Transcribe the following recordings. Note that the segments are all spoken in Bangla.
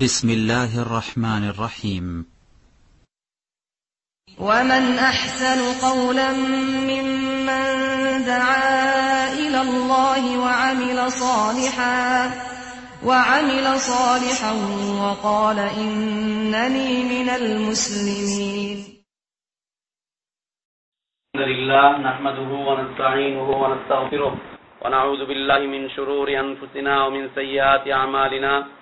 بسم الله الرحمن الرحيم. ومن أحسن قولا ممن دعا إلى الله وعمل صالحا وعمل صالحا وقال إنني من المسلمين. الحمد لله نحمده ونستعينه ونستغفره ونعوذ بالله من شرور أنفسنا ومن سيئات أعمالنا.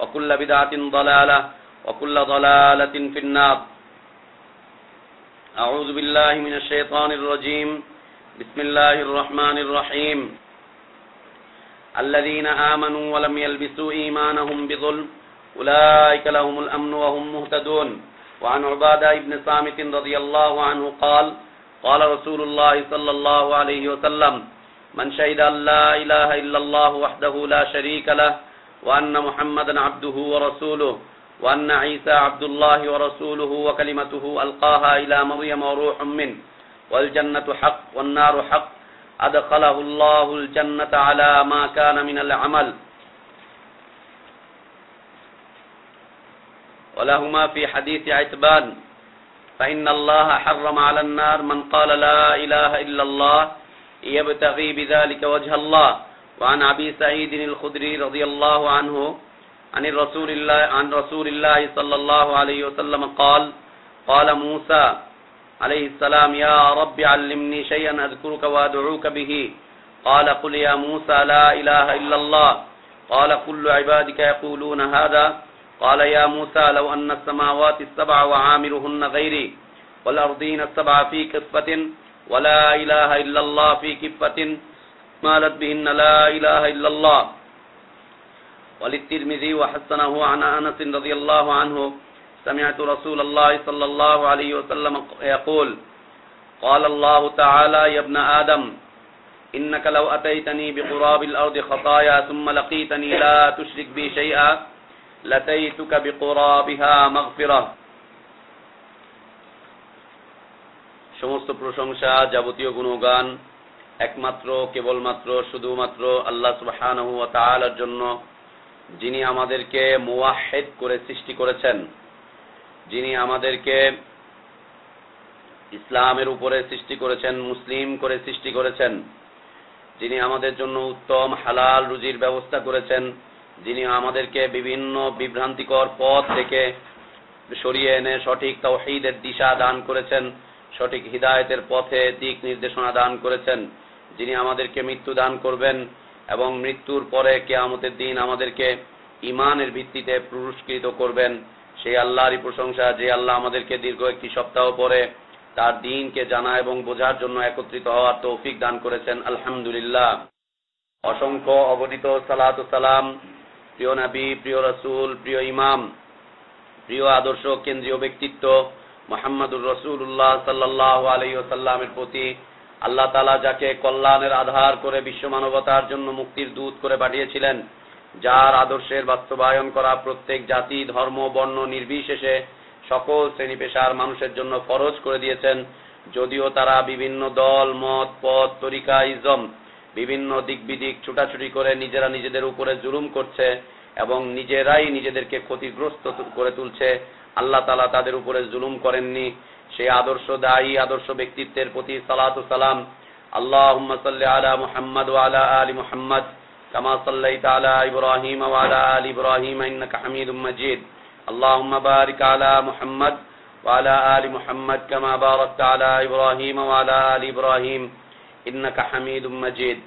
وكل بدعة ضلالة وكل ضلالة في النار. أعوذ بالله من الشيطان الرجيم. بسم الله الرحمن الرحيم. الذين آمنوا ولم يلبسوا إيمانهم بظلم أولئك لهم الأمن وهم مهتدون. وعن عبادة بن صامت رضي الله عنه قال قال رسول الله صلى الله عليه وسلم من شهد أن لا إله إلا الله وحده لا شريك له وأن محمدا عبده ورسوله وأن عيسى عبد الله ورسوله وكلمته ألقاها إلى مريم وروح منه. والجنة حق والنار حق. أدخله الله الجنة على ما كان من العمل. ولهما في حديث عتبان فإن الله حرم على النار من قال لا إله إلا الله يبتغي بذلك وجه الله. وعن أبي سعيد الخدري رضي الله عنه عن رسول الله عن رسول الله صلى الله عليه وسلم قال قال موسى عليه السلام يا رب علمني شيئا أذكرك وأدعوك به. قال قل يا موسى لا إله إلا الله. قال كل عبادك يقولون هذا. قال يا موسى لو أن السماوات السبع وعامرهن غيري والأرضين السبع في كفة ولا إله إلا الله في كفة مالت بهن لا إله إلا الله وللترمذي وحسنه عن أنس رضي الله عنه سمعت رسول الله صلى الله عليه وسلم يقول قال الله تعالى يا ابن آدم إنك لو أتيتني بقراب الأرض خطايا ثم لقيتني لا تشرك بي شيئا لتيتك بقرابها مغفرة সমস্ত প্রশংসা যাবতীয় গুণগান একমাত্র, কেবলমাত্র, শুধুমাত্র আল্লাহ সুবহানাহু ওয়া জন্য যিনি আমাদেরকে মুওয়াহিদ করে সৃষ্টি করেছেন। যিনি আমাদেরকে ইসলামের উপরে সৃষ্টি করেছেন, মুসলিম করে সৃষ্টি করেছেন। যিনি আমাদের জন্য উত্তম, হালাল রুজির ব্যবস্থা করেছেন। যিনি আমাদেরকে বিভিন্ন বিভ্রান্তিকর পথ থেকে সরিয়ে এনে সঠিক তৌহিদের দিশা দান করেছেন, সঠিক হিদায়তের পথে দিক নির্দেশনা দান করেছেন। যিনি আমাদেরকে মৃত্যু দান করবেন এবং মৃত্যুর পরে কেয়ামতের দিন আমাদেরকে ইমানের ভিত্তিতে পুরস্কৃত করবেন, সেই আল্লাহরই প্রশংসা, যে আল্লাহ আমাদেরকে দীর্ঘ একটি সপ্তাহ পরে তার দিনকে জানা এবং বোঝার জন্য একত্রিত হওয়ার তৌফিক দান করেছেন। আলহামদুলিল্লাহ। অসংখ্য অবনীত সালাত সালাম, প্রিয় নবী, প্রিয় রসুল, প্রিয় ইমাম, প্রিয় আদর্শ, কেন্দ্রীয় ব্যক্তিত্ব মোহাম্মদুর রসুল্লাহ সাল্লাহ আলহিসাল্লামের প্রতি আল্লাহ তালা যাকে কল্যাণের আধার করে বিশ্ব মানবতার জন্য মুক্তির দূত করে পাঠিয়েছিলেন, যার আদর্শের বাস্তবায়ন করা প্রত্যেক জাতি, ধর্ম, বর্ণ নির্বিশেষে সকল শ্রেণি পেশার মানুষের জন্য ফরজ করে দিয়েছেন। যদিও তারা বিভিন্ন দল, মত, পথ, তরিকা, ইজম, বিভিন্ন দিক বিদিক ছুটাছুটি করে নিজেরা নিজেদের উপরে জুলুম করছে এবং নিজেরাই নিজেদেরকে ক্ষতিগ্রস্ত করে তুলছে, আল্লাহ তালা তাদের উপরে জুলুম করেননি। সেই আদর্শ দায়ী আদর্শ ব্যক্তিত্বের প্রতি সালাত সালাম আল্লাহ সাল্লি আলা মুহাম্মদ আলা আলী মুহাম্মদ كما صليت على إبراهيم وعلى آل إبراهيم إنك حميد مجيد اللهم بارك على محمد وعلى آل محمد كما باركت على إبراهيم وعلى آل إبراهيم إنك حميد مجيد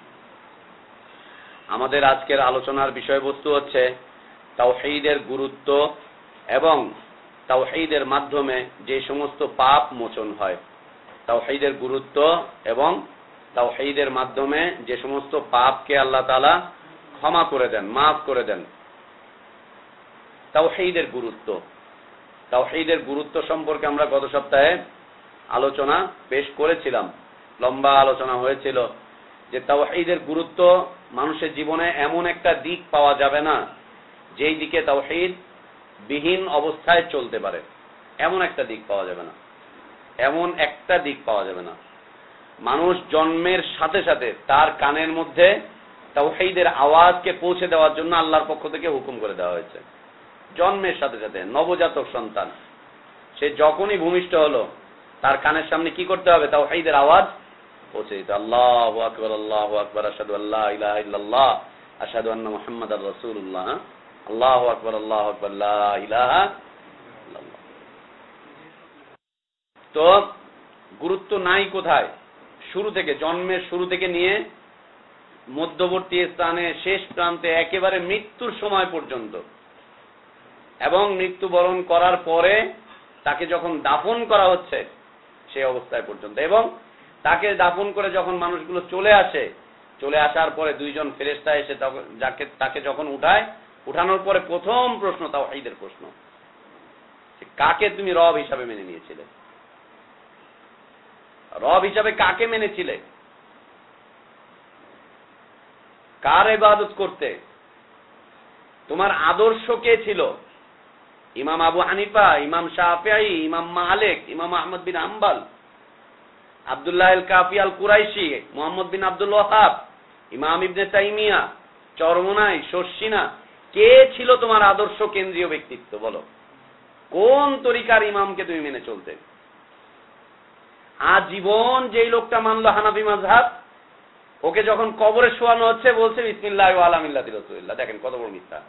আমাদের আজকের আলোচনার বিষয়বস্তু হচ্ছে তাওহীদের গুরুত্ব এবং তাওহীদের মাধ্যমে যে সমস্ত পাপ মোচন হয়। তাওহীদের গুরুত্ব এবং তাওহীদের মাধ্যমে যে সমস্ত পাপকে আল্লাহ তালা ক্ষমা করে দেন, মাফ করে দেন। তাওহীদের গুরুত্ব। তাওহীদের গুরুত্ব সম্পর্কে আমরা গত সপ্তাহে আলোচনা পেশ করেছিলাম। লম্বা আলোচনা হয়েছিল যে তাওহীদের গুরুত্ব মানুষের জীবনে এমন একটা দিক পাওয়া যাবে না, যেই দিকে তাওহীদ বিহীন অবস্থায় চলতে পারে। এমন একটা দিক পাওয়া যাবে না। এমন একটা দিক পাওয়া যাবে না। মানুষ জন্মের সাথে সাথে তার কানের মধ্যে তাওহীদের আওয়াজকে পৌঁছে দেওয়ার জন্য আল্লাহর পক্ষ থেকে হুকুম করে দেওয়া হয়েছে। জন্মের সাথে সাথে নবজাতক সন্তান, সে যখনই ভূমিষ্ঠ হলো, তার কানের সামনে কি করতে হবে? তাওহীদের আওয়াজ পৌঁছে দিতে আল্লাহ আকবর আল্লাহ আকবর আসাদু আল্লাহ আসাদু আন্না মুহাম্মাদ রাসূলুল্লাহ আল্লাহ আকবর আল্লাহ আকবর তো গুরুত্ব নাই কোথায়? শুরু থেকে, জন্মের শুরু থেকে নিয়ে মধ্যবর্তী স্থানে শেষ প্রান্তে একেবারে মৃত্যুর সময় পর্যন্ত। এবং মৃত্যুবরণ করার পরে তাকে যখন দাফন করা হচ্ছে সেই অবস্থায় পর্যন্ত। এবং তাকে দাফন করে যখন মানুষগুলো চলে আসে, চলে আসার পরে দুইজন ফেরেস্তা এসে তখন যাকে তাকে যখন উঠায় উঠানোর পরে প্রথম প্রশ্ন তাও ঈদের প্রশ্ন কাকে তুমি রব হিসাবে মেনে নিয়েছিলে? রব হিসাবে কাকে মেনেছিলে? কার ইবাদত করতে? তোমার আদর্শ কে ছিল? ইমাম আবু হানিফা, ইমাম শাহি ইমাম মালেক, ইমাম আহমদ বিন আম্বাল আবদুল্লাহ আল কাফি আল কুরাইশি, মোহাম্মদ বিন আব্দুল ওয়াহাব, ইমাম ইবনে তাইমিয়া, চরমনাই শর্ষিনা কে ছিল তোমার আদর্শ কেন্দ্রীয় ব্যক্তিত্ব? বলো। কোন তরিকার ইমামকে তুমি মেনে চলতে? আজীবন যেই লোকটা মানলো হানাফি মাজহাব ওকে যখন কবরে শোয়ানো হচ্ছে, বলছে বিসমিল্লাহ আলামিল্লাহ রসুল্লাহ দেখেন, কত বড় মিথ্যা।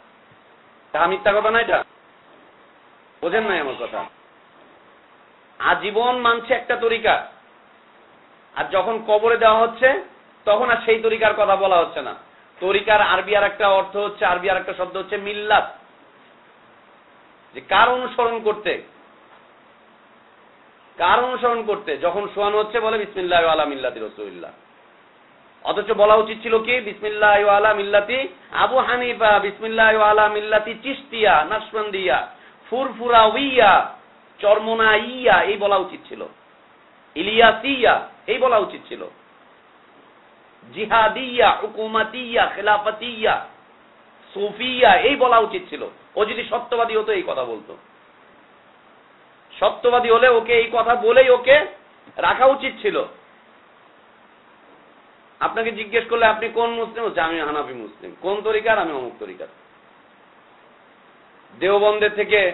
তা মিথ্যা কথা না এটা? বোঝেন নাই আমার কথা? আজীবন মানছে একটা তরিকা। আর যখন কবরে দেওয়া হচ্ছে, তখন আর সেই তরিকার কথা বলা হচ্ছে না। তরিকার আরবি আর একটা অর্থ হচ্ছে, আরবি আর একটা শব্দ হচ্ছে মিল্লাত। যে কার অনুসরণ করতে? কার অনুসরণ করতে? যখন শোয়ানো হচ্ছে বলে, বিসমিল্লাহ আলা মিল্লাতি রসুল্লাহ অথচ বলা উচিত ছিল কি? বিসমিল্লাহ আলা মিল্লাতি আবু হানিফা, বিসমিল্লাহ আলা মিল্লাতি চিস্তিয়া নাসবন্দিয়া ফুরফুরা উইয়া চরমনা ইয়া এই বলা উচিত ছিল। ইলিয়াসিয়া, এই বলা উচিত ছিল। জিহাদিয়া, হুকুমাতিয়া, খেলাফতিয়া, সুফিয়া, এই বলা উচিত ছিল। ও যদি সত্যবাদী হতো, এই কথা বলতো। সত্যবাদী হলে ওকে এই কথা বলেই ওকে রাখা উচিত ছিল। আপনাকে জিজ্ঞেস করলে আপনি কোন মুসলিম? হচ্ছে আমি হানাফি মুসলিম। কোন তরিকার? আমি অমুক তরিকার। দেওবন্দের থেকে,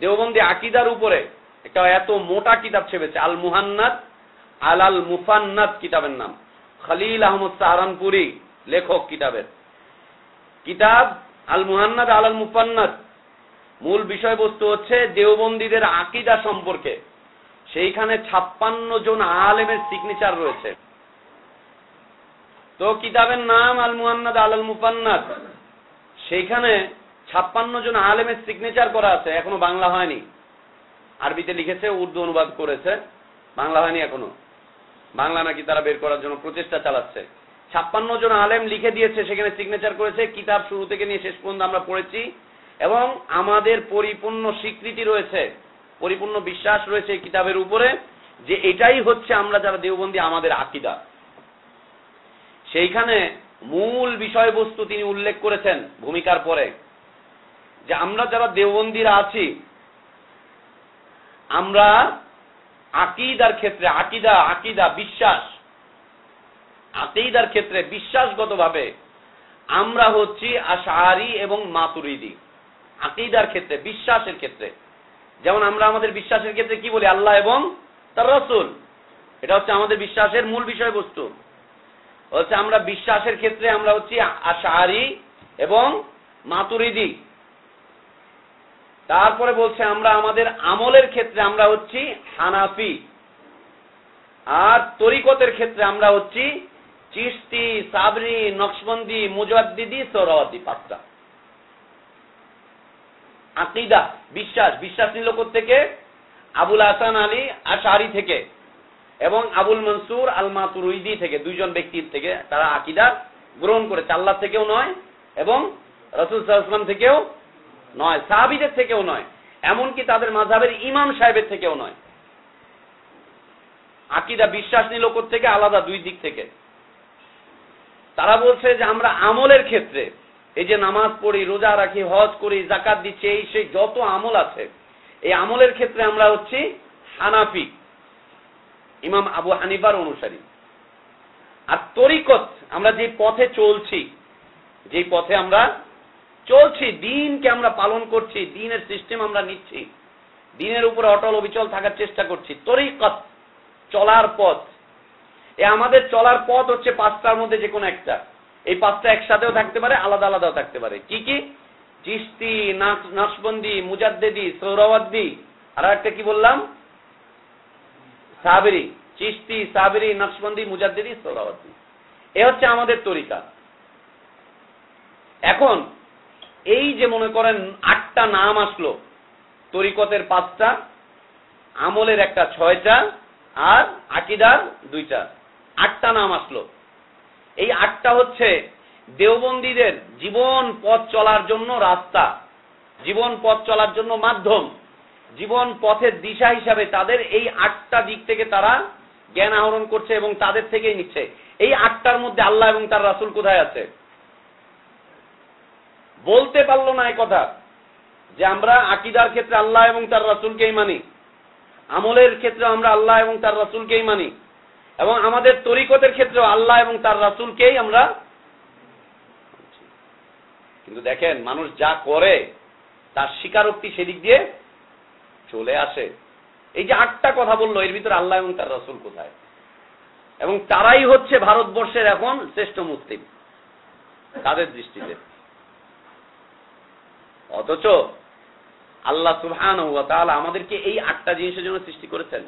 দেওবন্দি আকিদার উপরে একটা এত মোটা কিতাব ছেপেছে, আল মুহান্নাদ আল আল মুফান্নাদ কিতাবের নাম। খালিল আহমদ সাহারানপুরি লেখক কিতাবের। কিতাব আল মুহান্নাদ আল আল মুফান্নাদ মূল বিষয়বস্তু হচ্ছে দেওবন্দীদের আকিদা সম্পর্কে। সেইখানে ছাপ্পান্ন জন আলেমের সিগনেচার রয়েছে। তো কিতাবের নাম আল মুহান্নাদ আল আল মুফান্নাদ সেইখানে ছাপ্পান্ন জন আলেমের সিগনেচার করা আছে, এখনও বাংলা হয়নি। আরবিতে লিখেছে, উর্দু অনুবাদ করেছে, বাংলা হয়নি এখনও। বাংলা নাকি তারা বের করার জন্য প্রচেষ্টা চালাচ্ছে। ছাপ্পান্ন জন আলেম লিখে দিয়েছে, সেখানে সিগনেচার করেছে, কিতাব শুরু থেকে নিয়ে শেষ পর্যন্ত আমরা পড়েছি। এবং আমাদের পরিপূর্ণ স্বীকৃতি রয়েছে, পরিপূর্ণ বিশ্বাস রয়েছে এই কিতাবের উপরে যে এটাই হচ্ছে আমরা যারা দেওবন্দি, আমাদের আকিদা। সেইখানে মূল বিষয়বস্তু তিনি উল্লেখ করেছেন ভূমিকার পরে, যে আমরা যারা দেওবন্দিরা আছি, আমরা আকিদার ক্ষেত্রে আকিদা আকিদা, বিশ্বাস। আকিদার ক্ষেত্রে বিশ্বাসগতভাবে আমরা হচ্ছি আশারি এবং মাতুরিদি। আকিদার ক্ষেত্রে, বিশ্বাসের ক্ষেত্রে। যেমন আমরা আমাদের বিশ্বাসের ক্ষেত্রে কি বলি? আল্লাহ এবং তার রসুল। এটা হচ্ছে আমাদের বিশ্বাসের মূল বিষয়বস্তু। হচ্ছে আমরা বিশ্বাসের ক্ষেত্রে আমরা হচ্ছি আশারি এবং মাতুরিদি। তারপরে বলছে, আমরা আমাদের আমলের ক্ষেত্রে আমরা হচ্ছি হানাফি। আর তরিকতের ক্ষেত্রে আমরা হচ্ছি চিস্তি সাবরি, নকশবন্দি, মুজাদ্দিদি সৌরাওয়াদি পাঁচটা আকিদা, বিশ্বাস বিশ্বাস নিল থেকে আবুল হাসান আলী আশারি থেকে এবং আবুল মনসুর আল মাতুরুইদি থেকে, দুইজন ব্যক্তির থেকে তারা আকিদা গ্রহণ করেছে। আল্লাহ থেকেও নয়, এবং রসুল সাল্লাম থেকেও নয় সাহাবিদের থেকেও নয়, এমনকি তাদের মাঝাবের ইমাম সাহেবের থেকেও নয়। আকিদা বিশ্বাস নিল থেকে আলাদা দুই দিক থেকে। তারা বলছে যে আমরা আমলের ক্ষেত্রে, এই যে নামাজ পড়ি, রোজা রাখি, হজ করি জাকাত দিচ্ছি, এই সেই যত আমল আছে, এই আমলের ক্ষেত্রে আমরা হচ্ছি হানাফি, ইমাম আবু হানিফার অনুসারী। আর তরিকত, আমরা যে পথে চলছি যে পথে আমরা চলছি, দিনকে আমরা পালন করছি, দিনের সিস্টেম আমরা নিচ্ছি। দিনের উপরে অটল অবিচল থাকার চেষ্টা করছি। তরিকত, চলার পথ। এ আমাদের চলার পথ হচ্ছে পাঁচটার মধ্যে যে কোনো একটা। এই পাঁচটা একসাথেও থাকতে পারে, আলাদা আলাদাও থাকতে পারে। কি কি? চিস্তি নাকশবন্দি মুজাদ্দেদি সৌরবাদ্দি আর একটা কি বললাম? সাবেরি। চিস্তি সাবেরি নকশবন্দি মুজাদ্দিদি সৌরবাদ্দি এ হচ্ছে আমাদের তরিকা। এখন এই যে মনে করেন আটটা নাম আসলো, তরিকতের পাঁচটা, আমলের একটা ছয়টা, আর আকিদার দুইটা, আটটা নাম আসলো। এই আটটা হচ্ছে দেওবন্দীদের জীবন পথ চলার জন্য রাস্তা, জীবন পথ চলার জন্য মাধ্যম, জীবন পথের দিশা হিসাবে তাদের এই আটটা দিক থেকে তারা জ্ঞান আহরণ করছে এবং তাদের থেকেই নিচ্ছে। এই আটটার মধ্যে আল্লাহ এবং তার রাসুল কোথায় আছে? বলতে পারল না এই কথা, যে আমরা আকিদার ক্ষেত্রে আল্লাহ এবং তার রাসুলকেই মানি, আমলের ক্ষেত্রে আমরা আল্লাহ এবং তার রাসুলকেই মানি, এবং আমাদের তরিকতের ক্ষেত্রে আল্লাহ এবং তার রাসুলকেই আমরা কিন্তু দেখেন, মানুষ যা করে, তার স্বীকারোক্তি সেদিক দিয়ে চলে আসে। এই যে আটটা কথা বলল, এর ভিতরে আল্লাহ এবং তার রসুল কোথায়? এবং তারাই হচ্ছে ভারতবর্ষের এখন শ্রেষ্ঠ মুসলিম, তাদের দৃষ্টিতে। অথচ আল্লাহ সুহান আমাদেরকে এই আটটা জিনিসের জন্য সৃষ্টি করেছেন।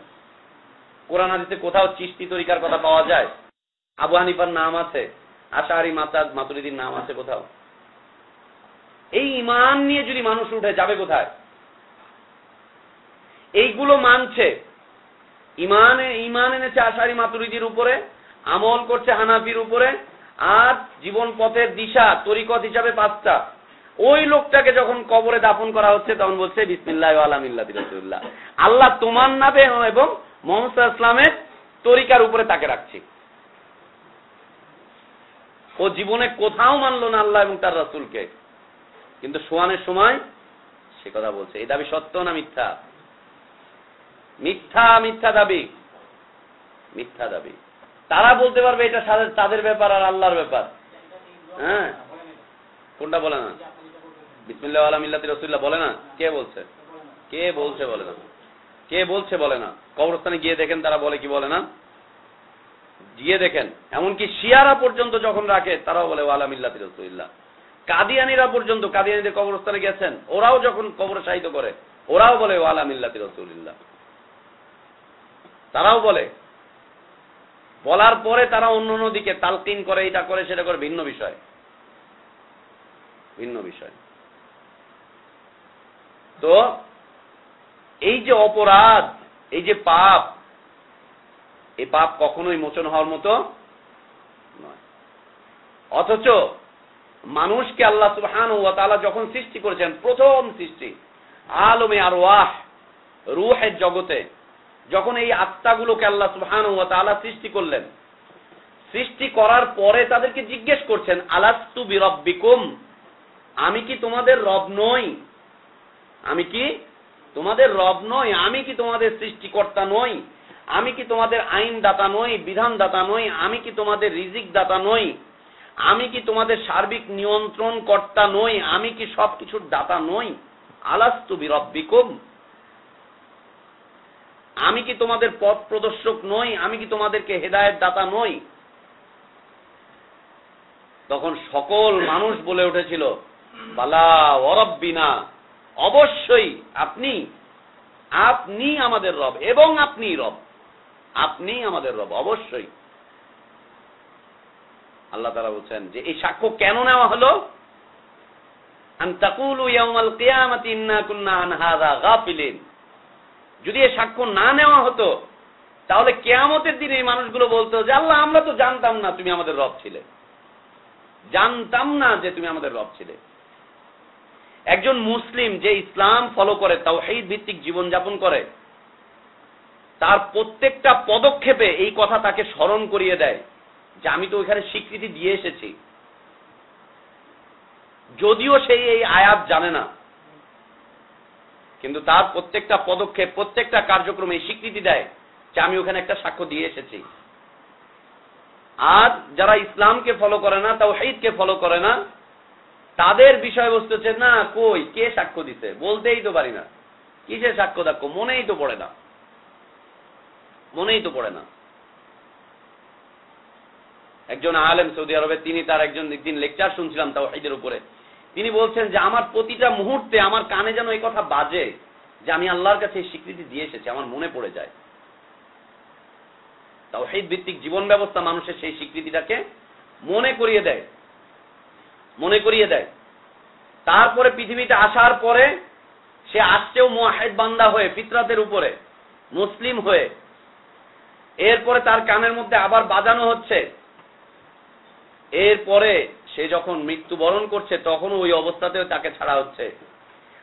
কোরআন হাদিসে কোথাও চিস্তি তরিকার কথা পাওয়া যায়? আবু হানিফার নাম আছে আশাহারি মাতাজ, মাতুরিদির নাম আছে কোথাও। এই ইমান নিয়ে যদি মানুষ উঠে, যাবে কোথায়? এইগুলো মানছে। ইমান ইমান এনেছে আশারি মাতুরিদির উপরে, আমল করছে হানাফির উপরে, আর জীবন পথের দিশা, তরিকত হিসাবে পাঁচটা। ওই লোকটাকে যখন কবরে দাফন করা হচ্ছে, তখন বলছে, বিসমিল্লাহ আলহামিল্লাহ আল্লাহ তোমার নামে এবং মোহাম্মদ ইসলামের তরিকার উপরে তাকে রাখছি। ও জীবনে কোথাও মানল না আল্লাহ এবং তার রাসুলকে। কিন্তু সোয়ানের সময় সে কথা বলছে, এই দাবি সত্য না মিথ্যা? মিথ্যা মিথ্যা দাবি। মিথ্যা দাবি। তারা বলতে পারবে এটা তাদের ব্যাপার আর আল্লাহর ব্যাপার। হ্যাঁ? কোনটা বলে না? আলমিল্লাতি কাদিয়ানিরা পর্যন্ত, কাদিয়ানিদের কবরস্থানে গেছেন, ওরাও যখন কবর সাহিত্য করে, ওরাও বলে ওয়ালামিল্লাতি রসুল্লাহ তারাও বলে। বলার পরে তারা অন্য অন্য দিকে তালকিন করে, এটা করে, সেটা করে, ভিন্ন বিষয়। ভিন্ন বিষয়। তো এই যে অপরাধ, এই যে পাপ এই পাপ কখনোই মোচন হওয়ার মতো নয়। অথচ মানুষকে আল্লাহ সুবহান ও তালা যখন সৃষ্টি করেছেন, প্রথম সৃষ্টি, আলমে আর ওয়াহ রুহের জগতে, যখন এই আত্মাগুলোকে আল্লাহ সুবহান ও তালা সৃষ্টি করলেন, সৃষ্টি করার পরে তাদেরকে জিজ্ঞেস করছেন, আলাস্তু বিরব্বিকুম? আমি কি তোমাদের রব নই? আমি কি তোমাদের রব নই? আমি কি তোমাদের সৃষ্টিকর্তা নই? আমি কি তোমাদের আইন দাতা নই বিধান দাতা নই? আমি কি তোমাদের রিজিক দাতা নই? আমি কি তোমাদের সার্বিক নিয়ন্ত্রণ কর্তা নই? আমি কি সবকিছুর দাতা নই? আলাস্তু বিরব্বিকুম। আমি কি তোমাদের পথ প্রদর্শক নই? আমি কি তোমাদেরকে হেদায়ত দাতা নই? তখন সকল মানুষ বলে উঠেছিল, বালা অরব্বিনা অবশ্যই আপনি আপনি আমাদের রব এবং আপনি রব। আপনি আমাদের রব, অবশ্যই। আল্লাহ তারা বলছেন যে এই সাক্ষ্য কেন নেওয়া হলো? যদি এই সাক্ষ্য না নেওয়া হতো, তাহলে কেয়ামতের দিনে এই মানুষগুলো বলতো যে, আল্লাহ, আমরা তো জানতাম না তুমি আমাদের রব ছিলে। জানতাম না যে তুমি আমাদের রব ছিলে। একজন মুসলিম যে ইসলাম ফলো করে তাও এই ভিত্তিক জীবনযাপন করে, তার প্রত্যেকটা পদক্ষেপে এই কথা তাকে স্মরণ করিয়ে দেয় যে আমি তো ওইখানে স্বীকৃতি দিয়ে এসেছি। যদিও সেই এই আয়াত জানে না, কিন্তু তার প্রত্যেকটা পদক্ষেপ, প্রত্যেকটা কার্যক্রমে স্বীকৃতি দেয় যে আমি ওখানে একটা সাক্ষ্য দিয়ে এসেছি। আর যারা ইসলামকে ফলো করে না তাও হেদকে ফলো করে না তাদের বিষয়বস্তু হচ্ছে, না, কই? কে সাক্ষ্য দিতে বলতেই তো পারি না। কিসের সাক্ষ্য দেখো? মনেই তো পড়ে না। মনেই তো পড়ে না। একজন আলেম সৌদি আরবে, তিনি তার একজন একদিন লেকচার শুনছিলাম তাও ঈদের উপরে। তিনি বলছেন যে, আমার প্রতিটা মুহূর্তে আমার কানে যেন এই কথা বাজে, যে আমি আল্লাহর কাছে স্বীকৃতি দিয়ে এসেছি, আমার মনে পড়ে যায়। তাও ভিত্তিক জীবন ব্যবস্থা মানুষের সেই স্বীকৃতিটাকে মনে করিয়ে দেয়। মনে করিয়ে দেয়। তারপরে পৃথিবীতে আসার পরে সে আসছেও মোয়াহেদ বান্দা হয়ে, ফিতরাতের উপরে, মুসলিম হয়ে, এরপরে তার কানের মধ্যে আবার বাজানো হচ্ছে। এরপরে সে যখন মৃত্যুবরণ করছে তখন ওই অবস্থাতেও তাকে ছাড়া হচ্ছে।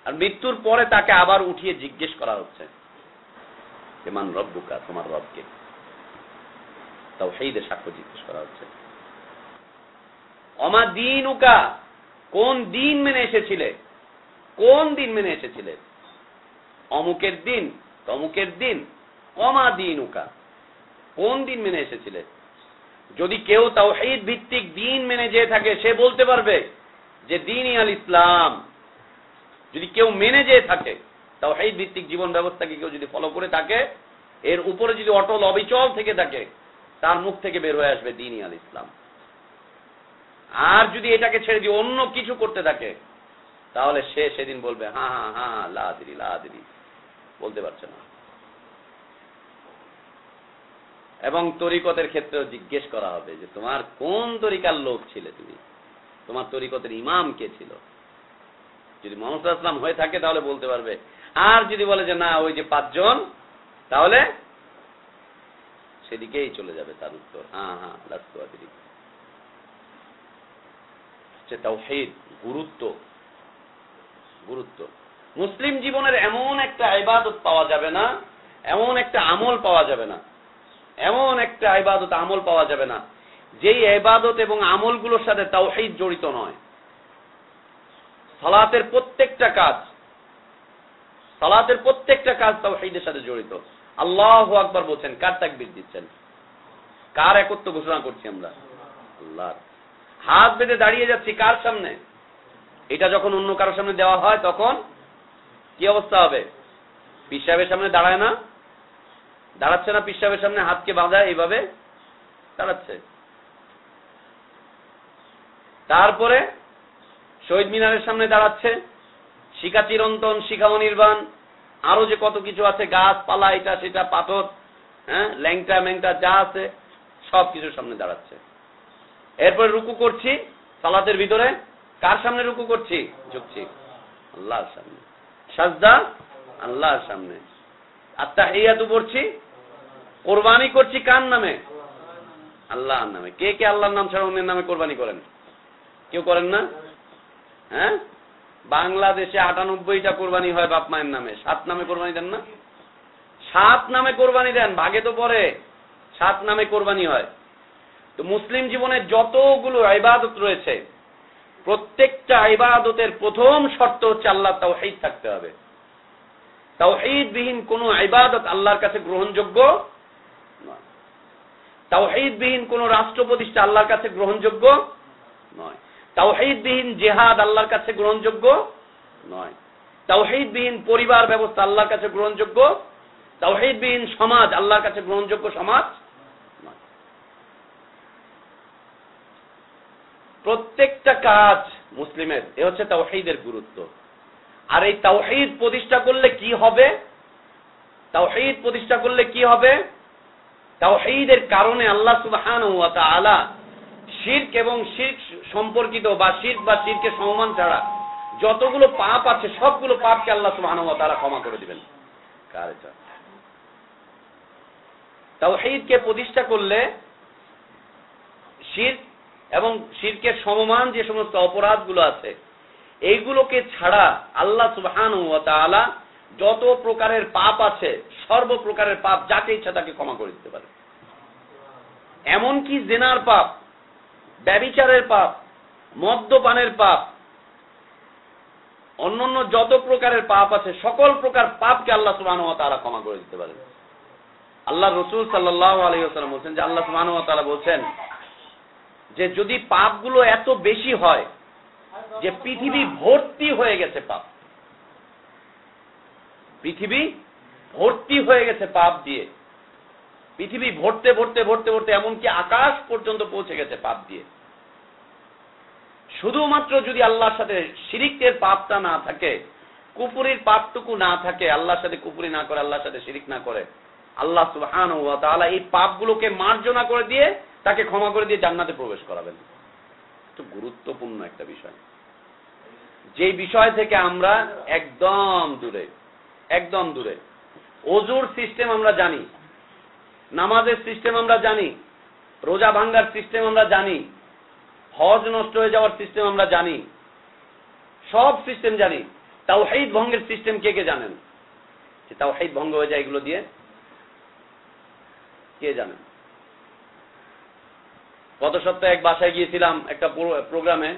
আর মৃত্যুর পরে তাকে আবার উঠিয়ে জিজ্ঞেস করা হচ্ছে তোমার রবকে। তাও সেইদের সাক্ষ্য জিজ্ঞেস করা হচ্ছে। অমা দিন উকা কোন দিন মেনে এসেছিলে? কোন দিন মেনে এসেছিলে? অমুকের দিন, তমুকের দিন, অমা দিন উকা কোন দিন মেনে এসেছিলে? যদি কেউ তাও ভিত্তিক দিন মেনে যেয়ে থাকে, সে বলতে পারবে যে দিন আল ইসলাম। যদি কেউ মেনে যেয়ে থাকে তাও ভিত্তিক জীবন ব্যবস্থাকে কেউ যদি ফলো করে থাকে, এর উপরে যদি অটল অবিচল থেকে থাকে, তার মুখ থেকে বের হয়ে আসবে দিনই আল ইসলাম। আর যদি এটাকে ছেড়ে দিয়ে অন্য কিছু করতে থাকে, তাহলে সে সেদিন বলবে হ্যাঁ হ্যাঁ হ্যাঁ লাদিরি লাদিরি। বলতে পারছে না। এবং তরিকতের ক্ষেত্রেও জিজ্ঞেস করা হবে যে, তোমার কোন তরিকার লোক ছিলে তুমি? তোমার তরিকতের ইমাম কে ছিল? যদি মোহাম্মদ আসলাম হয়ে থাকে, তাহলে বলতে পারবে। আর যদি বলে যে, না, ওই যে পাঁচজন, তাহলে সেদিকেই চলে যাবে তার উত্তর। হ্যাঁ হ্যাঁ লাস্তুয়াদিরি তাওহিদ, গুরুত্ব। গুরুত্ব। মুসলিম জীবনের এমন একটা ইবাদত পাওয়া যাবে না, এমন একটা আমল পাওয়া যাবে না, এমন একটা ইবাদত আমল পাওয়া যাবে না, যেই ইবাদত এবং আমলগুলোর সাথে তাওহিদ জড়িত নয়। সালাতের প্রত্যেকটা কাজ, সালাতের প্রত্যেকটা কাজ তাওহিদের সাথে জড়িত। আল্লাহ আকবার বলছেন, কার তাকবির দিচ্ছেন? কার একত্র ঘোষণা করছি আমরা? আল্লাহ হাত বেঁধে দাঁড়িয়ে যাচ্ছি কার সামনে? এটা যখন অন্য কারোর সামনে দেওয়া হয়, তখন কি অবস্থা হবে? পিসাবের সামনে দাঁড়ায় না? দাঁড়াচ্ছে না পিসাবের সামনে, হাতকে বাঁধায় এইভাবে দাঁড়াচ্ছে। তারপরে শহীদ মিনারের সামনে দাঁড়াচ্ছে। শিখা চিরন্তন, শিখা অনির্বাণ, আরও যে কত কিছু আছে গাছ পালা এটা, সেটা, পাথর হ্যাঁ ল্যাংটা ম্যাংটা যা আছে সব কিছুর সামনে দাঁড়াচ্ছে। এরপরে রুকু করছি, সালাতের ভিতরে কার সামনে রুকু করছি? ঝুঁকছি। আল্লাহর সামনে। সাজদা আল্লাহর সামনে। আত্মা হেয়াতু পড়ছি, কোরবানি করছি কার নামে? আল্লাহর নামে। কে কে আল্লাহর নাম ছাড়া অন্যের নামে কোরবানি করেন? কেউ করেন না? হ্যাঁ? বাংলাদেশে আটানব্বইটা কোরবানি হয় বাপ মায়ের নামে। সাত নামে কোরবানি দেন না? সাত নামে কোরবানি দেন, ভাগে তো পরে সাত নামে কোরবানি হয়। তো মুসলিম জীবনে যতগুলো ইবাদত রয়েছে, প্রত্যেকটা ইবাদতের প্রথম শর্ত হচ্ছে আল্লাহ তাওহিদ থাকতে হবে। তাওহিদ বিহীন কোন ইবাদত আল্লাহর কাছে গ্রহণযোগ্য নয়। তাওহিদ বিহীন কোন রাষ্ট্র প্রতিষ্ঠা আল্লাহর কাছে গ্রহণযোগ্য নয়। তাওহিদ বিহীন জেহাদ আল্লাহর কাছে গ্রহণযোগ্য নয়। তাওহিদ বিহীন পরিবার ব্যবস্থা আল্লাহর কাছে গ্রহণযোগ্য। তাওহিদ বিহীন সমাজ আল্লাহর কাছে গ্রহণযোগ্য সমাজ প্রত্যেকটা কাজ মুসলিমের, এ হচ্ছে তাওহিদের গুরুত্ব। আর এই তাওহিদ প্রতিষ্ঠা করলে কি হবে? তাওহিদ প্রতিষ্ঠা করলে কি হবে? তাওহিদের কারণে আল্লাহ সুবহান আলা শির্ক এবং শির্ক সম্পর্কিত বা শির্ক বা শিরকে সমমান ছাড়া যতগুলো পাপ আছে, সবগুলো পাপকে আল্লাহ সুবহান তারা ক্ষমা করে দিবেন। তাওহিদকে প্রতিষ্ঠা করলে শির এবং শিরকের সমমান যে সমস্ত অপরাধগুলো আছে, এইগুলোকে ছাড়া আল্লাহ সুবহান যত প্রকারের পাপ আছে, সর্বপ্রকারের পাপ যাকে ইচ্ছা তাকে ক্ষমা করে দিতে পারে। এমনকি জেনার পাপ, ব্যবিচারের পাপ, মদ্যপানের পাপ, অন্যান্য যত প্রকারের পাপ আছে, সকল প্রকার পাপকে আল্লাহ সুবাহ তারা ক্ষমা করে দিতে পারেন। আল্লাহ রসুল সাল্লাহ আলহিহাল্লাম বলছেন যে, আল্লাহ সুবাহ তারা বলছেন যে যদি পাপগুলো এত বেশি হয়, যে পৃথিবী ভর্তি হয়ে গেছে পাপ। পৃথিবী ভর্তি হয়ে গেছে পাপ দিয়ে। পৃথিবী ভরতে ভরতে ভরতে ভরতে এমনকি আকাশ পর্যন্ত পৌঁছে গেছে পাপ দিয়ে। শুধুমাত্র যদি আল্লাহর সাথে শিরিকের পাপটা না থাকে কুপুরির পাপটুকু না থাকে, আল্লাহর সাথে কুপুরি না করে, আল্লাহর সাথে শিরিক না করে, আল্লাহ তাআলা এই পাপগুলোকে মার্জনা করে দিয়ে তাকে ক্ষমা করে দিয়ে জান্নাতে প্রবেশ করাবেন। তো গুরুত্বপূর্ণ একটা বিষয়। যে বিষয় থেকে আমরা একদম দূরে একদম দূরে। অজুর সিস্টেম আমরা জানি, নামাজের সিস্টেম আমরা জানি, রোজা ভাঙ্গার সিস্টেম আমরা জানি, হজ নষ্ট হয়ে যাওয়ার সিস্টেম আমরা জানি, সব সিস্টেম জানি। তাও হাইদ ভঙ্গের সিস্টেম কে কে জানেন? তাও হাইদ ভঙ্গ হয়ে যায় এগুলো দিয়ে কে জানেন? গত সপ্তাহে এক বাসায় গিয়েছিলাম একটা প্রোগ্রামে।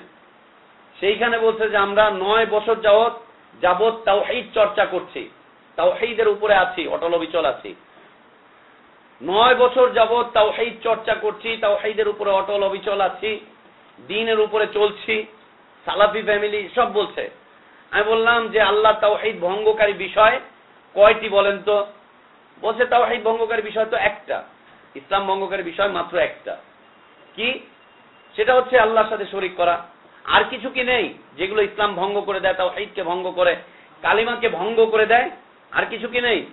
সেইখানে বলছে যে আমরা নয় বছর যাবৎ যাবৎ তাওহিদ চর্চা করছি। তাওহিদের উপরে আছি অটল অবিচল আছি। নয় বছর যাবৎ তাওহিদ চর্চা করছি, তাওহিদের উপরে অটল অবিচল আছি, দিনের উপরে চলছি, সালাফি ফ্যামিলি সব বলছে। আমি বললাম যে আল্লাহ তাওহিদ ভঙ্গকারী বিষয় কয়টি বলেন তো? বলছে তাওহিদ ভঙ্গকারী বিষয় তো একটা। ইসলাম ভঙ্গকারী বিষয় মাত্র একটা। কি? সেটা হচ্ছে আল্লাহর সাথে শরিক করা। আর কিছু কি নেই যেগুলো ইসলাম ভঙ্গ করে দেয় তাও ঈদকে ভঙ্গ করে, কালিমাকে ভঙ্গ করে দেয়? আর কিছু কি নেই?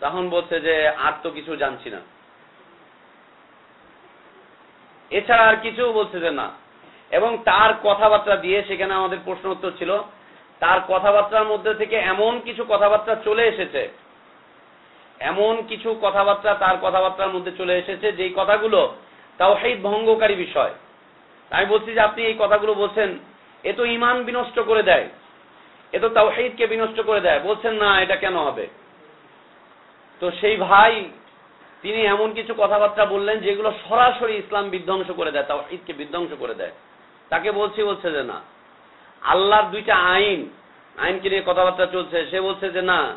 তখন বলছে যে, আর তো কিছু জানছি না। এছাড়া আর কিছু বলছে যে না। এবং তার কথাবার্তা দিয়ে সেখানে আমাদের প্রশ্ন উত্তর ছিল, তার কথাবার্তার মধ্যে থেকে এমন কিছু কথাবার্তা চলে এসেছে, এমন কিছু কথাবার্তা তার কথাবার্তার মধ্যে চলে এসেছে, যেই কথাগুলো তাও সেই ভঙ্গকারী বিষয়। আমি বলছি যে আপনি এই কথাগুলো বলছেন, এ তো ইমান বিনষ্ট করে দেয়। এ তো তাও সেইদকে বিনষ্ট করে দেয়। বলছেন, না, এটা কেন হবে? তো সেই ভাই, তিনি এমন কিছু কথাবার্তা বললেন যেগুলো সরাসরি ইসলাম বিধ্বংস করে দেয় তাও ঈদকে বিধ্বংস করে দেয়। তাকে বলছি, বলছে যে, না, আল্লাহর দুইটা আইন, আইনকে নিয়ে কথাবার্তা চলছে। সে বলছে যে, না,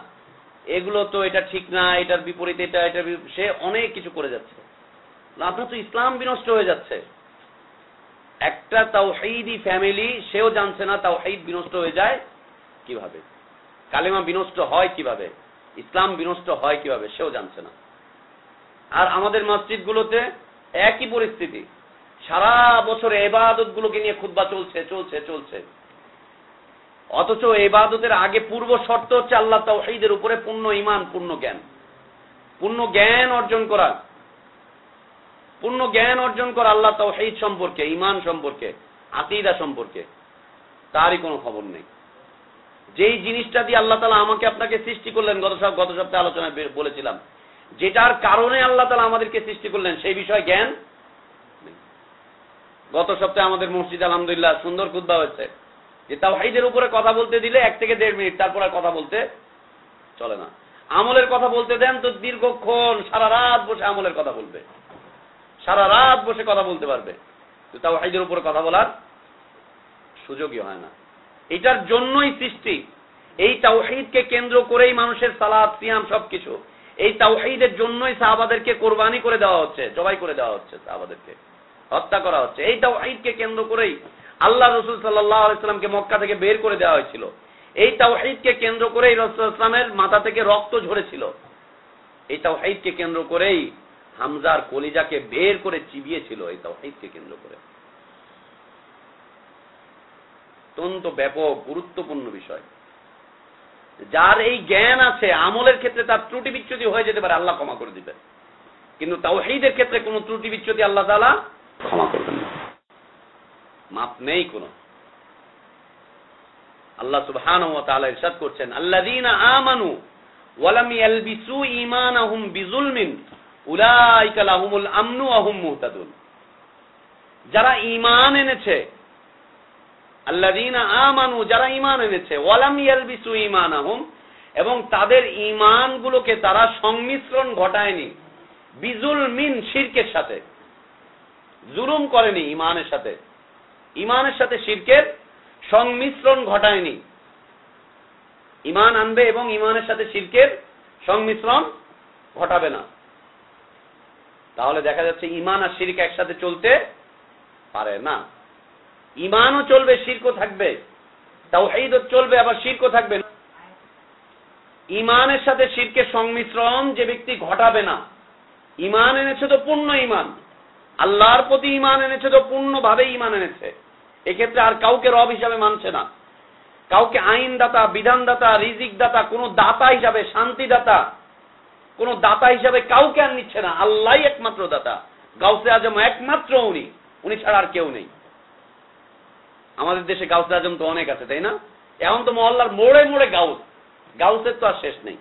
এগুলো তো এটা ঠিক না, এটার বিপরীত, এটা এটা সে অনেক কিছু করে যাচ্ছে। আপনার তো ইসলাম বিনষ্ট হয়ে যাচ্ছে। একটা তাওহিদি ফ্যামিলি সেও জানছে না তাওহিদ বিনষ্ট হয়ে যায় কীভাবে? কালেমা বিনষ্ট হয় কীভাবে? ইসলাম বিনষ্ট হয় কীভাবে? সেও জানছে না। আর আমাদের মসজিদ গুলোতে একই পরিস্থিতি। সারা বছর এবাদত গুলোকে নিয়ে খুদ্া চলছে চলছে চলছে। অথচ এবাদতের আগে পূর্ব শর্ত হচ্ছে আল্লাহ তাওহিদের উপরে পূর্ণ ইমান পূর্ণ জ্ঞান। পূর্ণ জ্ঞান অর্জন করা। পূর্ণ জ্ঞান অর্জন করা আল্লাহ তাওহিদ সম্পর্কে ইমান সম্পর্কে, আকিদা সম্পর্কে, তারই কোনো খবর নেই। যেই জিনিসটা দিয়ে আল্লাহ তালা আমাকে আপনাকে সৃষ্টি করলেন, গত গত সপ্তাহে আলোচনায় বলেছিলাম, যেটার কারণে আল্লাহ তালা আমাদেরকে সৃষ্টি করলেন, সেই বিষয়ে জ্ঞান গত সপ্তাহে আমাদের মসজিদ আলহামদুলিল্লাহ সুন্দর খুদ্া হয়েছে। যে তাও হাইদের উপরে কথা বলতে দিলে এক থেকে দেড় মিনিট, তারপর আর কথা বলতে চলে না। আমলের কথা বলতে দেন তো দীর্ঘক্ষণ সারা রাত বসে আমলের কথা বলবে। সারা রাত বসে কথা বলতে পারবে। তাও হাইদের উপরে কথা বলার সুযোগই হয় না। এটার জন্যই সৃষ্টি। এই তাওহিদকে কেন্দ্র করেই মানুষের সালাদ সিয়াম সবকিছু। এই তাওহিদের জন্যই সাহাবাদেরকে কোরবানি করে দেওয়া হচ্ছে, জবাই করে দেওয়া হচ্ছে সাহাবাদেরকে। হত্যা করা হচ্ছে। এই তাওহিদকে কেন্দ্র করেই আল্লাহ রসুল সাল্লাহামকে মক্কা থেকে বের করে দেওয়া হয়েছিল। এই তাওহিদকে কেন্দ্র করেই রসুল ইসলামের মাথা থেকে রক্ত ঝরেছিল। এই তাওহিদকে কেন্দ্র করেই হামজার কলিজাকে বের করে চিবিয়েছিল, এই তাওহিদকে কেন্দ্র করে। অত্যন্ত ব্যাপক, গুরুত্বপূর্ণ বিষয়। যার এই জ্ঞান আছে, আমলের ক্ষেত্রে তার ত্রুটি বিচ্যুতি হয়ে যেতে পারে, আল্লাহ ক্ষমা করে দিবে কিন্তু তাওহীদের ক্ষেত্রে কোনো ত্রুটি বিচ্যুতি আল্লাহ তাআলা ক্ষমা করবেন না। মাপ নেই কোনো। আল্লাহ সুবহানাহু ওয়া তাআলা ইরশাদ করছেন, আল্লাযীনা আমানু ওয়া লাম ইয়ালবিসু ঈমানাহুম বিযুলমিন উলাইকা লাহুমুল আমনু ওয়া হুম মুহতাদুন। যারা ঈমান এনেছে, আল্লাযীনা আমানু, যারা ঈমান এনেছে ওয়া লাম ইয়ালবিসু ঈমানাহুম, এবং তাদের ঈমানগুলোকে তারা সংমিশ্রণ ঘটায়নি বিজুল মিন শিরকের সাথে, জুলুম করেনি ঈমানের সাথে ঈমানের সাথে শিরকের সংমিশ্রণ ঘটায়নি। ইমান আনবে এবং ইমানের সাথে শিরকের সংমিশ্রণ ঘটাবে না। তাহলে দেখা যাচ্ছে ইমান আর শিরক একসাথে চলতে পারে না। ইমানও চলবে, শিরকও থাকবে। তাও তাওহীদও চলবে, আবার শিরকও থাকবে ইমানের সাথে শিরকের সংমিশ্রণ যে ব্যক্তি ঘটাবে না। ইমান এনেছে তো পূর্ণ ইমান আল্লাহর প্রতি ইমান এনেছে তো পূর্ণভাবে ইমান এনেছে। এক্ষেত্রে আর কাউকে রব হিসাবে মানছে না। কাউকে আইনদাতা, বিধানদাতা রিজিক দাতা কোন দাতা হিসাবে, শান্তিদাতা কোন দাতা হিসাবে কাউকে আর নিচ্ছে না। আল্লাহ একমাত্র দাতা। গাউসে আজম একমাত্র উনি। উনি ছাড়া আর কেউ নেই। আমাদের দেশে গাউসে আজম তো অনেক আছে, তাই না? এখন তো মহল্লার মোড়ে মোড়ে গাউস। গাউসের তো আর শেষ নেই।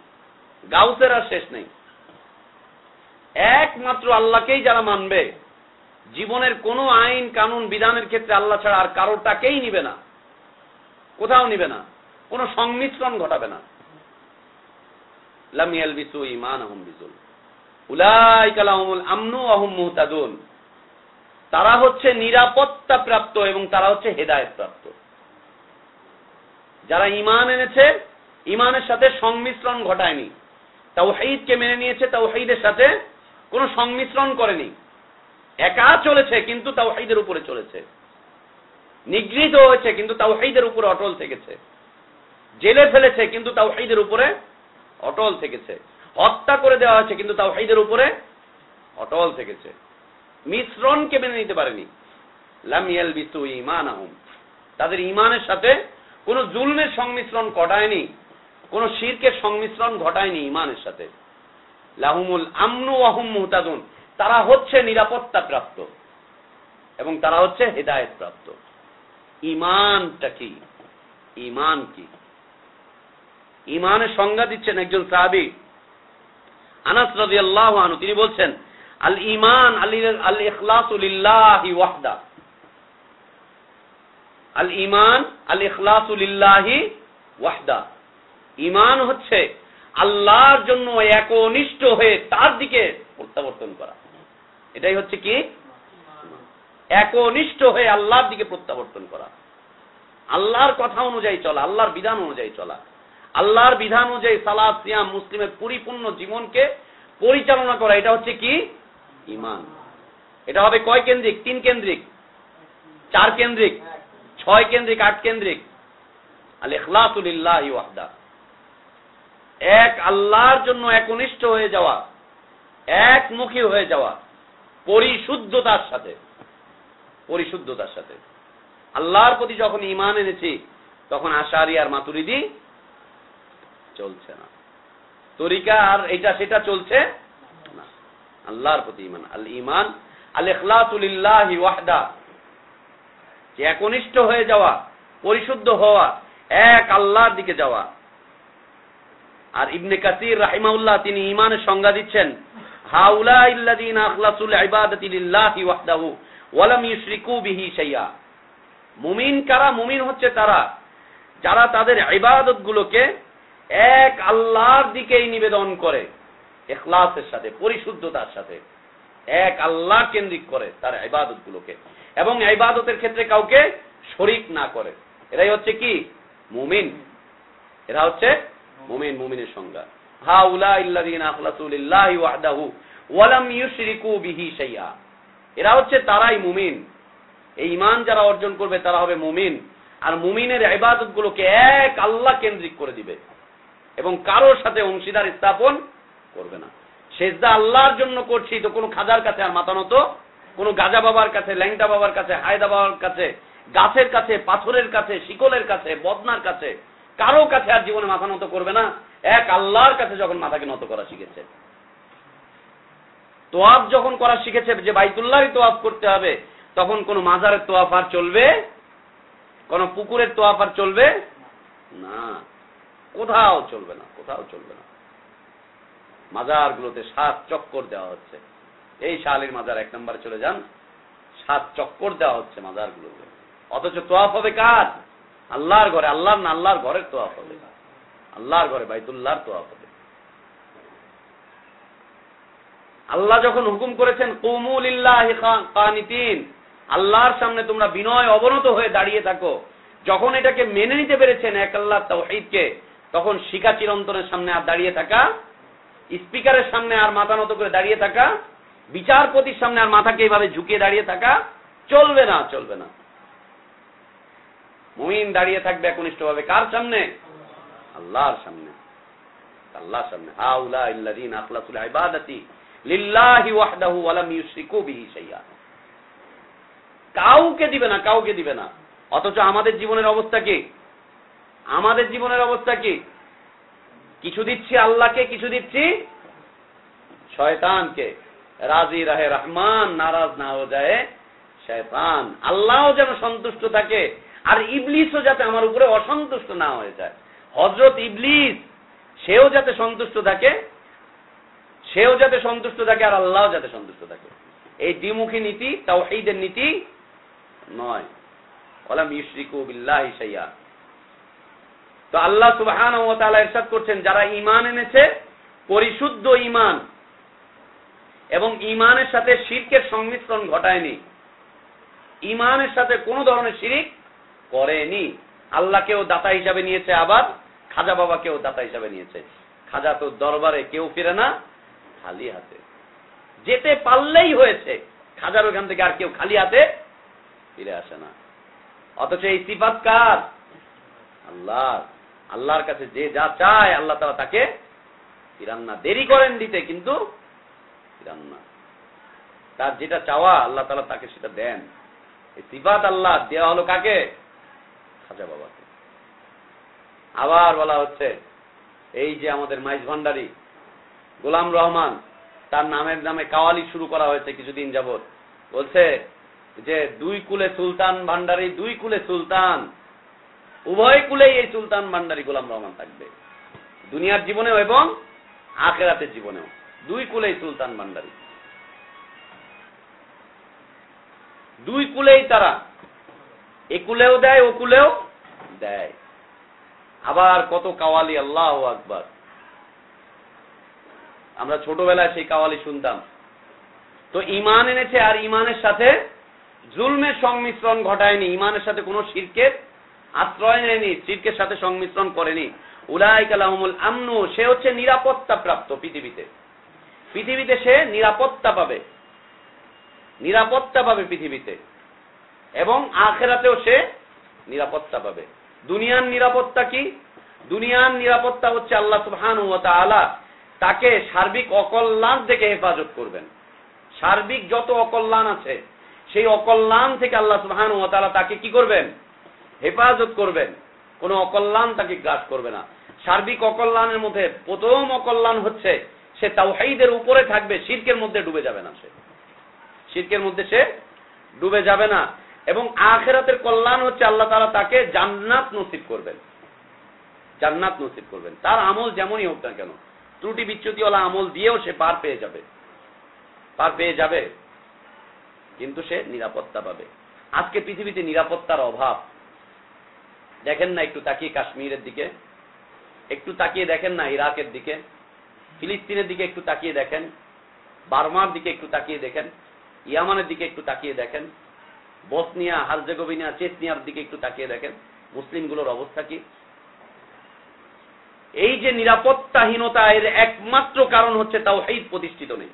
গাউসের আর শেষ নেই। একমাত্র আল্লাহকেই যারা মানবে, জীবনের কোনো আইন, কানুন, বিধানের ক্ষেত্রে আল্লাহ ছাড়া আর কারোটাকেই নিবে না। কোথাও নিবে না। কোন সংমিশ্রণ ঘটাবে না। লামিয়াল বিসু ইমান আহম বিজুল উলাইকালাহুমুল আমনু আহম মুহতাদুন তারা হচ্ছে নিরাপত্তা প্রাপ্ত এবং তারা হচ্ছে হেদায়ত প্রাপ্ত যারা ইমান এনেছে ইমানের সাথে সংমিশ্রণ ঘটায়নি। তাওহীদকে মেনে নিয়েছে, তাওহীদের সাথে কোনো সংমিশ্রণ করেনি। একা চলেছে, কিন্তু তাও তাওহীদের উপরে চলেছে। নিগৃহীত হয়েছে, কিন্তু তাও তাওহীদের উপরে অটল থেকেছে। জেলে ফেলেছে, কিন্তু তাও তাওহীদের উপরে অটল থেকেছে। হত্যা করে দেওয়া হয়েছে, কিন্তু তাওহীদের উপরে অটল থেকেছে। মিশ্রণকে মেনে নিতে পারেনি। লাম ইয়ালবিসু ঈমানাহুম। তাদের ঈমানের সাথে কোনো জুলমের সংমিশ্রণ ঘটায়নি, কোন শিরকের সংমিশ্রণ ঘটায়নি ঈমানের সাথে। লাহুমুল আমনু আহম মুহতাদুন। তারা হচ্ছে নিরাপত্তা প্রাপ্ত এবং তারা হচ্ছে হেদায়েত প্রাপ্ত ইমানটা কি? ইমান কি? ইমানের সংজ্ঞা দিচ্ছেন একজন সাহাবি। আনাস রাদিয়াল্লাহু আনহু, তিনি বলছেন, আল ইমান আল ইখলাসু লিল্লাহি ওয়াহদা। আল ইমান আল ইখলাসু লিল্লাহি ওয়াহদা। ইমান হচ্ছে আল্লাহর জন্য একনিষ্ঠ হয়ে তার দিকে প্রত্যাবর্তন করা। এটাই হচ্ছে কি? একনিষ্ঠ হয়ে আল্লাহর দিকে প্রত্যাবর্তন করা। আল্লাহর কথা অনুযায়ী চলা, আল্লাহর বিধান অনুযায়ী চলা। আল্লাহর বিধান অনুযায়ী সালাদ সিয়াম, মুসলিমের পরিপূর্ণ জীবনকে পরিচালনা করা। এটা হচ্ছে কি? ইমান এটা হবে কয় কেন্দ্রিক? তিন কেন্দ্রিক। চার কেন্দ্রিক? ছয় কেন্দ্রিক? আট কেন্দ্রিক? এক আল্লাহর জন্য একনিষ্ঠ হয়ে যাওয়া, একমুখী হয়ে যাওয়া, পরিশুদ্ধতার সাথে। পরিশুদ্ধতার সাথে। আল্লাহর প্রতি যখন ইমান এনেছি, তখন আশারি আর মাতুরিদি চলছে না। তরিকা আর এটা সেটা চলছে না। আল্লাহর প্রতি ইমান আল ইমান আল ইখলাসুলিল্লাহি ওয়াহদা। যে একনিষ্ঠ হয়ে যাওয়া, পরিশুদ্ধ হওয়া, এক আল্লাহর দিকে যাওয়া। আর ইবনে কাসির রাহিমাউল্লাহ তিনি ইমানের সংজ্ঞা দিচ্ছেন হাউলা ইল্লাযীনা আখলাসুল ইবাদাতি লিল্লাহি ওয়াহদাহু ওয়া লাম ইউশরিকু বিহি শাইআ মুমিন কারা? মুমিন হচ্ছে তারা। যারা তাদের ইবাদত গুলোকে এক আল্লাহর দিকেই নিবেদন করে, এখলাসের সাথে, পরিশুদ্ধতার সাথে। এক আল্লাহ কেন্দ্রিক করে তার ইবাদত গুলোকে এবং ইবাদতের ক্ষেত্রে কাউকে শরিক না করে। এরাই হচ্ছে কি? মুমিন। এরা হচ্ছে মুমিন, মুমিনের সংজ্ঞা। হা উলা ইল্লাযীনা আখলাসু লিল্লাহি ওয়াহদাহু ওয়া লাম ইউশরিকু বিহি শাইআ। এরা হচ্ছে তারাই মুমিন। এই ইমান যারা অর্জন করবে তারা হবে মুমিন। আর মুমিনের ইবাদত গুলোকে এক আল্লাহ কেন্দ্রিক করে দিবে। এবং কারোর সাথে অংশীদার স্থাপন করবে না। সেজদা আল্লাহর জন্য করছি তো কোনো খাজার কাছে আর মাথা নত, কোনো গাজা বাবার কাছে, ল্যাংটা বাবার কাছে, হায়দা বাবার কাছে, গাছের কাছে, পাথরের কাছে, শিকলের কাছে, বদনার কাছে, কারও কাছে আর জীবনে মাথা নত করবে না। এক আল্লাহর কাছে যখন মাথাকে নত করা শিখেছে। তোয়াফ যখন করা শিখেছে যে বাইতুল্লাহই তোয়াফ করতে হবে, তখন কোন মাজারের তোয়াফ আর চলবে, কোন পুকুরের তোয়াফ আর চলবে না। কোথাও চলবে না, কোথাও চলবে না। মাজারগুলোতে সাত চক্কর দেওয়া হচ্ছে। এই শালির মাজার এক নম্বরে চলে যান। সাত চক্কর দেওয়া হচ্ছে মাজারগুলোতে। অথচ তোয়াফ হবে কার? আল্লাহর ঘরে, আল্লাহর না আল্লাহর ঘরের তোয়াফ হবে। আল্লাহর ঘরে বাইতুল্লাহর তোয়াফ হবে। আল্লাহ যখন হুকুম করেছেন কৌমুলিল্লাহ কানিতিন, আল্লাহর সামনে তোমরা বিনয় অবনত হয়ে দাঁড়িয়ে থাকো। যখন এটাকে মেনে নিতে পেরেছেন, এক আল্লাহ তাওহীদকে তখন শিকা চিরন্তনের সামনে আর দাঁড়িয়ে থাকা, স্পিকারের সামনে আর মাথা নত করে দাঁড়িয়ে থাকা, বিচারপতির সামনে আর মাথাকে এইভাবে ঝুঁকিয়ে দাঁড়িয়ে থাকা, চলবে না চলবে না। মুমিন দাঁড়িয়ে থাকবে একনিষ্ঠভাবে। কার সামনে? আল্লাহর সামনে। আল্লাহর সামনে। হাউলা ইল্লাযীন আখলাসুল ইবাদাতি লিল্লাহি ওয়াহদাহু ওয়া লাম ইউশরিকু বিহি শাইআ। কাউকে দিবে না, কাউকে দিবে না। অথচ আমাদের জীবনের অবস্থা কি? আমাদের জীবনের অবস্থা কি? কিছু দিচ্ছি আল্লাহকে, কিছু দিচ্ছি শয়তানকে। রাজি রাহে রহমান, নারাজ না হয়ে যায় শয়তান। আল্লাহও যেন সন্তুষ্ট থাকে, আর ইবলিসও যাতে আমার উপরে অসন্তুষ্ট না হয়ে যায়। হজরত ইবলিস, সেও যাতে সন্তুষ্ট থাকে, সেও যাতে সন্তুষ্ট থাকে, আর আল্লাহ যাতে সন্তুষ্ট থাকে। এই দ্বিমুখী নীতি তাও এইদের নীতি নয়। ওলাম ইউশরিকু বিল্লাহি শাইয়া তো আল্লাহ সুবহান ও তাআলা ইরশাদ করছেন, যারা ঈমান এনেছে, পরিশুদ্ধ ঈমান এবং ঈমানের সাথে শিরকের সংমিশ্রণ ঘটায়নি, ঈমানের সাথে কোনো ধরনের শিরিক করেনি। আল্লাহকেও দাতা হিসাবে নিয়েছে, আবার খাজা বাবাকেও দাতা হিসাবে নিয়েছে। খাজা তো দরবারে কেউ ফিরে না, খালি হাতে। যেতে পারলেই হয়েছে, খাজার ওখান থেকে আর কেউ খালি হাতে ফিরে আসে না। অথচ এই সিফাত কার? আল্লাহ আল্লাহর কাছে যে যা চায় আল্লাহ তারা তাকে ফিরান দেরি করেন দিতে, কিন্তু ফিরান তার যেটা চাওয়া আল্লাহ তালা তাকে সেটা দেন। সিফাত আল্লাহ দেওয়া হলো কাকে? খাজা বাবাকে। আবার বলা হচ্ছে, এই যে আমাদের মাইজ ভান্ডারি, গোলাম রহমান, তার নামের নামে কাওয়ালি শুরু করা হয়েছে কিছুদিন যাবৎ। বলছে যে, দুই কুলে সুলতান ভান্ডারি, দুই কুলে সুলতান। উভয় কুলেই এই সুলতান ভান্ডারি গোলাম রহমান থাকবে। দুনিয়ার জীবনেও এবং আখেরাতের জীবনেও। দুই কুলেই সুলতান ভান্ডারি। দুই কুলেই তারা। এ কুলেও দেয়, ও কুলেও দেয়। আবার কত কাওয়ালি, আল্লাহ আকবার। আমরা ছোটবেলায় সেই কাওয়ালি শুনতাম। তো ইমান এনেছে আর ইমানের সাথে জুলমের সংমিশ্রণ ঘটায়নি। ইমানের সাথে কোনো শিরকের আশ্রয় নেয়নি শিরকের সাথে সংমিশ্রণ করেনি। উলাই কালামুল আমনু, সে হচ্ছে নিরাপত্তা প্রাপ্ত পৃথিবীতে। পৃথিবীতে সে নিরাপত্তা পাবে। নিরাপত্তা পাবে পৃথিবীতে। এবং আখেরাতেও সে নিরাপত্তা পাবে। দুনিয়ার নিরাপত্তা কি? দুনিয়ার নিরাপত্তা হচ্ছে আল্লাহ সুবহান ও তাকে সার্বিক অকল্যাণ থেকে হেফাজত করবেন। সার্বিক যত অকল্যাণ আছে, সেই অকল্যাণ থেকে আল্লাহ সুবহান তাকে কি করবেন? হেফাজত করবেন। কোন অকল্যাণ তাকে গ্রাস করবে না। সার্বিক অকল্যাণের মধ্যে প্রথম অকল্যাণ হচ্ছে, সে তাওহাইদের উপরে থাকবে, শিরকের মধ্যে ডুবে যাবে না সে। শিরকের মধ্যে সে ডুবে যাবে না। এবং আখেরাতের কল্যাণ হচ্ছে আল্লাহ তারা তাকে জান্নাত নসিব করবেন। জান্নাত নসিব করবেন। তার আমল যেমনই হোক না কেন, ত্রুটি বিচ্যুতিওয়ালা আমল দিয়েও সে পার পেয়ে যাবে। পার পেয়ে যাবে। কিন্তু সে নিরাপত্তা পাবে। আজকে পৃথিবীতে নিরাপত্তার অভাব দেখেন না, একটু তাকিয়ে কাশ্মীরের দিকে। একটু তাকিয়ে দেখেন না, ইরাকের দিকে। ফিলিস্তিনের দিকে একটু তাকিয়ে দেখেন। বার্মার দিকে একটু তাকিয়ে দেখেন। ইয়ামানের দিকে একটু তাকিয়ে দেখেন। বসনিয়া, হারজেগোভিনা চেতনিয়ার দিকে একটু তাকিয়ে দেখেন। মুসলিমগুলোর অবস্থা কি? এই যে নিরাপত্তাহীনতা এর একমাত্র কারণ হচ্ছে তাও হেদ প্রতিষ্ঠিত নেই।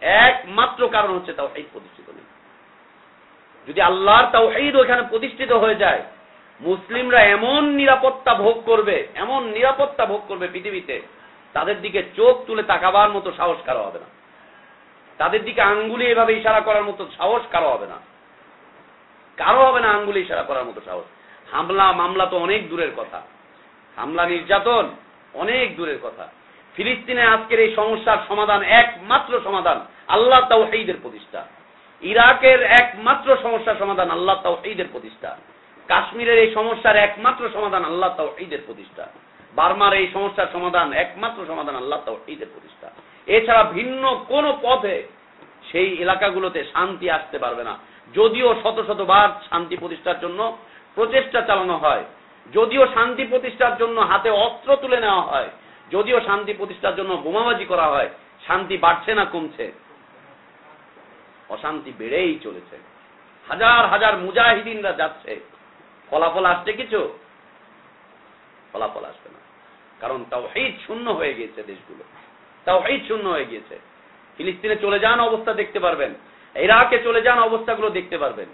একমাত্র কারণ হচ্ছে তাও হেদ প্রতিষ্ঠিত নেই। যদি আল্লাহর তাও হেদ ওখানে প্রতিষ্ঠিত হয়ে যায় মুসলিমরা এমন নিরাপত্তা ভোগ করবে, এমন নিরাপত্তা ভোগ করবে পৃথিবীতে, তাদের দিকে চোখ তুলে তাকাবার মতো সাহস কারও হবে না। তাদের দিকে আঙ্গুলি এভাবে ইশারা করার মতো সাহস কারও হবে না। কারও হবে না আঙ্গুলি ইশারা করার মতো সাহস। হামলা, মামলা তো অনেক দূরের কথা। হামলা, নির্যাতন অনেক দূরের কথা। ফিলিস্তিনে আজকের এই সমস্যার সমাধান একমাত্র সমাধান আল্লাহ তাওহীদের প্রতিষ্ঠা। ইরাকের একমাত্র সমস্যার সমাধান আল্লাহ তাওহীদের প্রতিষ্ঠা। কাশ্মীরের এই সমস্যার একমাত্র সমাধান আল্লাহ তাওহীদের প্রতিষ্ঠা। বার্মার এই সমস্যার সমাধান একমাত্র সমাধান আল্লাহ তাওহীদের প্রতিষ্ঠা। এছাড়া ভিন্ন কোন পথে সেই এলাকাগুলোতে শান্তি আসতে পারবে না। যদিও শত শতবার শান্তি প্রতিষ্ঠার জন্য প্রচেষ্টা চালানো হয়, যদিও শান্তি প্রতিষ্ঠার জন্য হাতে অস্ত্র তুলে নেওয়া হয়, যদিও শান্তি প্রতিষ্ঠার জন্য বোমাবাজি করা হয়, শান্তি বাড়ছে না কমছে। অশান্তি বেড়েই চলেছে। হাজার হাজার মুজাহিদিনরা যাচ্ছে। ফলাফল আসছে কিছু? ফলাফল আসবে না। কারণ তাও শূন্য হয়ে গিয়েছে দেশগুলো। তাও শূন্য হয়ে গিয়েছে। ফিলিস্তিনে চলে যান অবস্থা দেখতে পারবেন। ইরাকে চলে যান অবস্থাগুলো দেখতে পারবেন।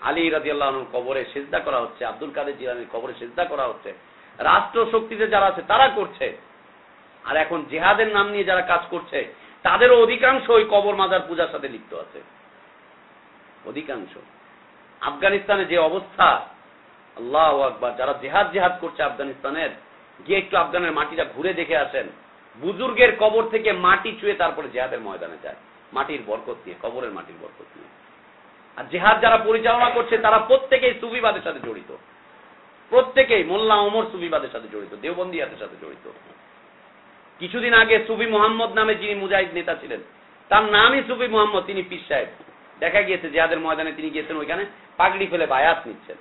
আলী রাজি আল্লাহ কবরে সেজদা করা হচ্ছে, আব্দুল কাদের জিলানির কবরে সেজদা করা হচ্ছে। রাষ্ট্র শক্তিতে যারা আছে, তারা করছে। আর এখন জেহাদের নাম নিয়ে যারা কাজ করছে, তাদেরও অধিকাংশ ওই কবর মাজার পূজার সাথে লিপ্ত আছে। অধিকাংশ। আফগানিস্তানে যে অবস্থা, আল্লাহ আকবার, যারা জেহাদ জেহাদ করছে আফগানিস্তানের, গিয়ে একটু আফগানের মাটিটা ঘুরে দেখে আসেন। বুজুর্গের কবর থেকে মাটি চুয়ে তারপরে জেহাদের ময়দানে যায়। মাটির বরকত দিয়ে কবরের মাটির বরকত দিয়ে আর জেহাদ যারা পরিচালনা করছে, তারা প্রত্যেকেই সুবিবাদের সাথে জড়িত। প্রত্যেকেই মোল্লা ওমর সুবিবাদের সাথে জড়িত, দেওবন্দিয়াদের সাথে জড়িত। কিছুদিন আগে সুবি মোহাম্মদ নামে যিনি মুজাহিদ নেতা ছিলেন, তার নামই সুবি মোহাম্মদ, তিনি পিস সাহেব। দেখা গিয়েছে জেহাদের ময়দানে তিনি গিয়েছেন ওইখানে, পাগড়ি ফেলে বায়াত নিচ্ছেন।